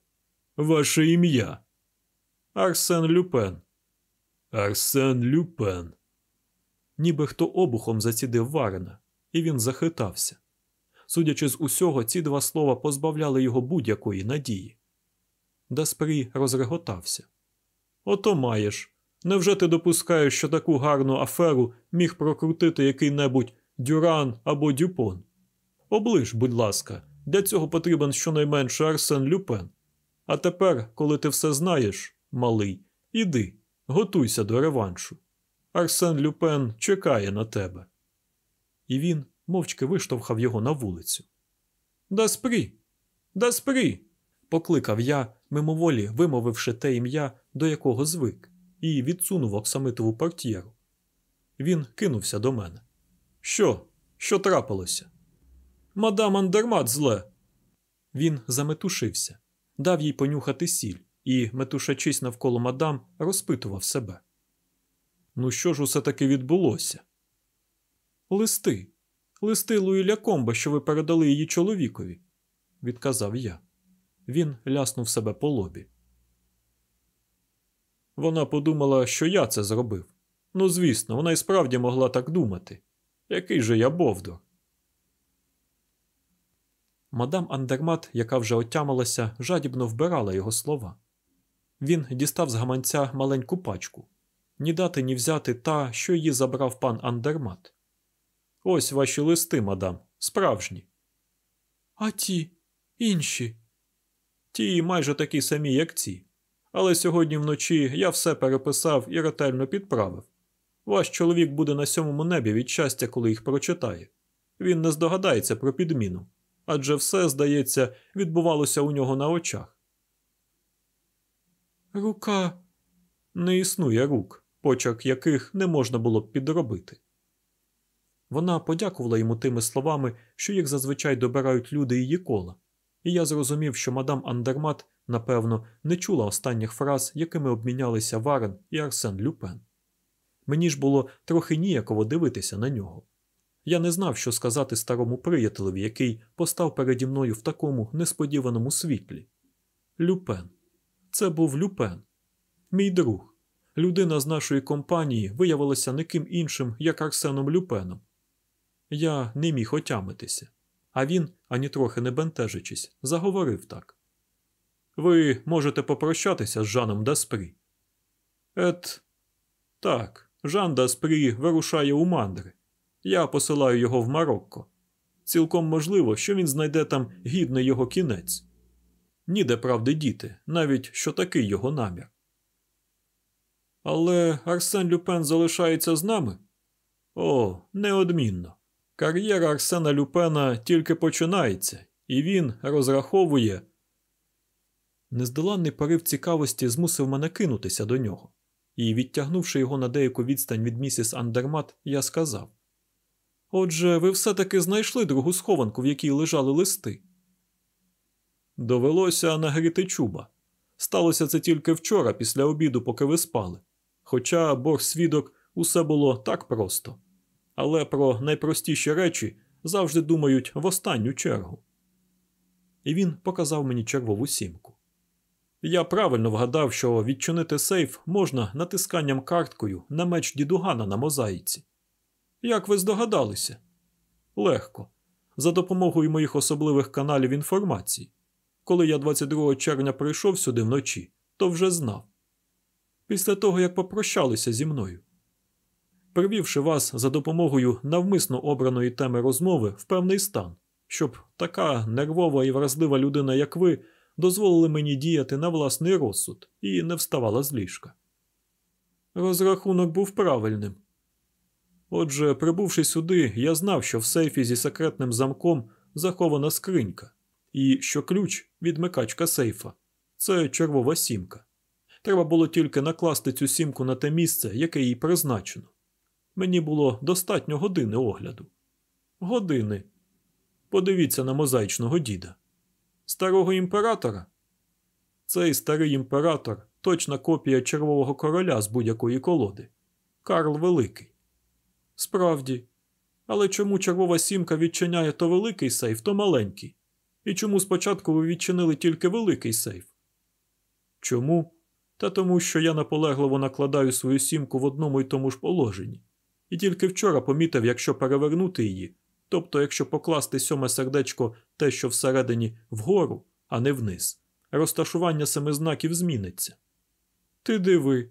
Ваше ім'я. Арсен Люпен. Арсен Люпен. Ніби хто обухом зацідив Варена, і він захитався. Судячи з усього, ці два слова позбавляли його будь-якої надії. Даспрі розреготався. Ото маєш. Невже ти допускаєш, що таку гарну аферу міг прокрутити який-небудь Дюран або Дюпон? Оближ, будь ласка, для цього потрібен щонайменше Арсен Люпен. А тепер, коли ти все знаєш, малий, іди, готуйся до реваншу. Арсен Люпен чекає на тебе. І він мовчки виштовхав його на вулицю. Даспрі! Даспрі! покликав я, мимоволі вимовивши те ім'я, до якого звик, і відсунув оксамитову портьєру. Він кинувся до мене. Що? Що трапилося? Мадам Андермат зле. Він заметушився, дав їй понюхати сіль і, метушачись навколо мадам, розпитував себе. Ну, що ж усе таки відбулося? Листи, листи Луїля Комба, що ви передали її чоловікові, відказав я. Він ляснув себе по лобі. Вона подумала, що я це зробив. Ну, звісно, вона і справді могла так думати. Який же я бовдур. Мадам Андермат, яка вже отямилася, жадібно вбирала його слова. Він дістав з гаманця маленьку пачку ні дати, ні взяти та, що її забрав пан Андермат. Ось ваші листи, мадам, справжні. А ті, інші. Ті майже такі самі, як ці. Але сьогодні вночі я все переписав і ретельно підправив. Ваш чоловік буде на сьомому небі від щастя, коли їх прочитає. Він не здогадається про підміну, адже все, здається, відбувалося у нього на очах. Рука не існує рук, почерк яких не можна було б підробити. Вона подякувала йому тими словами, що їх зазвичай добирають люди її кола, і я зрозумів, що мадам Андермат, напевно, не чула останніх фраз, якими обмінялися Варен і Арсен Люпен. Мені ж було трохи ніяково дивитися на нього. Я не знав, що сказати старому приятелеві, який постав переді мною в такому несподіваному світлі. Люпен. Це був Люпен, мій друг. Людина з нашої компанії виявилася не ким іншим, як Арсеном Люпеном. Я не міг отямитися, а він, ані трохи не бентежачись, заговорив так. Ви можете попрощатися з Жаном Даспрі. Ет, так, Жан Даспрі вирушає у мандри. Я посилаю його в Марокко. Цілком можливо, що він знайде там гідний його кінець. Ніде правди діти, навіть що такий його намір. Але Арсен Люпен залишається з нами? О, неодмінно. Кар'єра Арсена Люпена тільки починається, і він розраховує. Нездоланний порив цікавості змусив мене кинутися до нього, і, відтягнувши його на деяку відстань від місіс Андермат, я сказав: Отже, ви все-таки знайшли другу схованку, в якій лежали листи. Довелося нагріти чуба. Сталося це тільки вчора, після обіду, поки ви спали. Хоча Бог свідок, усе було так просто. Але про найпростіші речі завжди думають в останню чергу. І він показав мені червову сімку. Я правильно вгадав, що відчинити сейф можна натисканням карткою на меч дідугана на мозаїці. Як ви здогадалися? Легко. За допомогою моїх особливих каналів інформації. Коли я 22 червня прийшов сюди вночі, то вже знав. Після того, як попрощалися зі мною. Привівши вас за допомогою навмисно обраної теми розмови в певний стан, щоб така нервова і вразлива людина, як ви, дозволили мені діяти на власний розсуд і не вставала з ліжка. Розрахунок був правильним. Отже, прибувши сюди, я знав, що в сейфі зі секретним замком захована скринька, і що ключ відмикачка сейфа це червова сімка. Треба було тільки накласти цю сімку на те місце, яке їй призначено. Мені було достатньо години огляду. Години. Подивіться на мозаїчного діда. Старого імператора. Цей старий імператор точна копія червового короля з будь-якої колоди. Карл Великий. Справді. Але чому червова сімка відчиняє то великий сейф, то маленький? І чому спочатку ви відчинили тільки великий сейф? Чому? Та тому, що я наполегливо накладаю свою сімку в одному й тому ж положенні, і тільки вчора помітив, якщо перевернути її, тобто якщо покласти сьоме сердечко те, що всередині вгору, а не вниз, розташування семи знаків зміниться. Ти диви.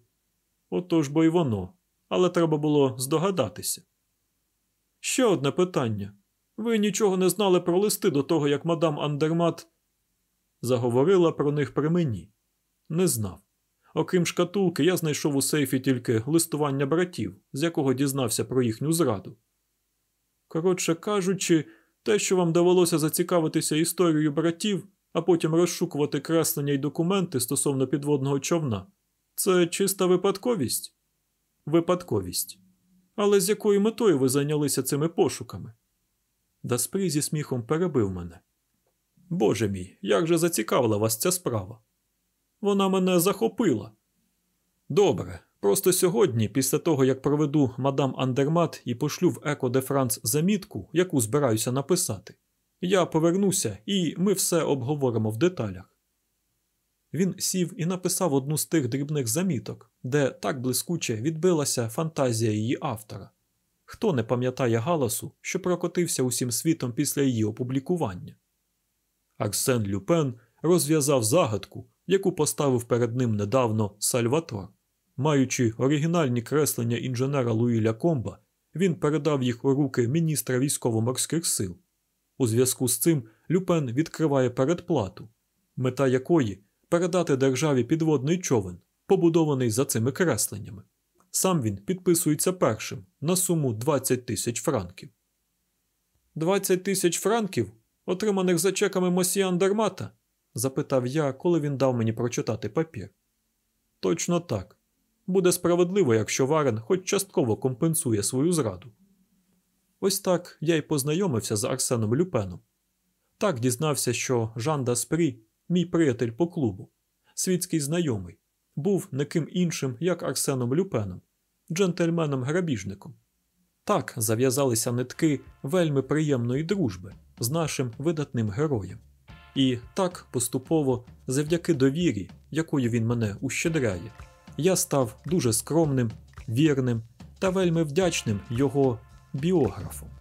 Отож бо й воно, але треба було здогадатися. Ще одне питання. Ви нічого не знали про листи до того, як мадам Андермат заговорила про них при мені. Не знав. Окрім шкатулки, я знайшов у сейфі тільки листування братів, з якого дізнався про їхню зраду. Коротше кажучи, те, що вам довелося зацікавитися історією братів, а потім розшукувати креслення й документи стосовно підводного човна, це чиста випадковість? Випадковість. Але з якою метою ви зайнялися цими пошуками? Даспрі зі сміхом перебив мене. Боже мій, як же зацікавила вас ця справа? Вона мене захопила. Добре, просто сьогодні, після того як проведу мадам Андермат і пошлю в Еко де Франц замітку, яку збираюся написати, я повернуся і ми все обговоримо в деталях. він сів і написав одну з тих дрібних заміток, де так блискуче відбилася фантазія її автора. Хто не пам'ятає галасу, що прокотився усім світом після її опублікування? Арсен Люпен розв'язав загадку, яку поставив перед ним недавно Сальватор. Маючи оригінальні креслення інженера Луїля Комба, він передав їх у руки міністра військово-морських сил. У зв'язку з цим Люпен відкриває передплату, мета якої передати державі підводний човен, побудований за цими кресленнями. Сам він підписується першим на суму 20 тисяч франків. 20 тисяч франків, отриманих за чеками Мосіан Дармата? запитав я, коли він дав мені прочитати папір. Точно так. Буде справедливо, якщо Варен хоч частково компенсує свою зраду. Ось так я й познайомився з Арсеном Люпеном. Так дізнався, що Жан Даспрі, мій приятель по клубу, світський знайомий, був не ким іншим, як Арсеном Люпеном, джентльменом-грабіжником. Так зав'язалися нитки вельми приємної дружби з нашим видатним героєм. І так поступово, завдяки довірі, якою він мене ущедряє, я став дуже скромним, вірним та вельми вдячним його біографом.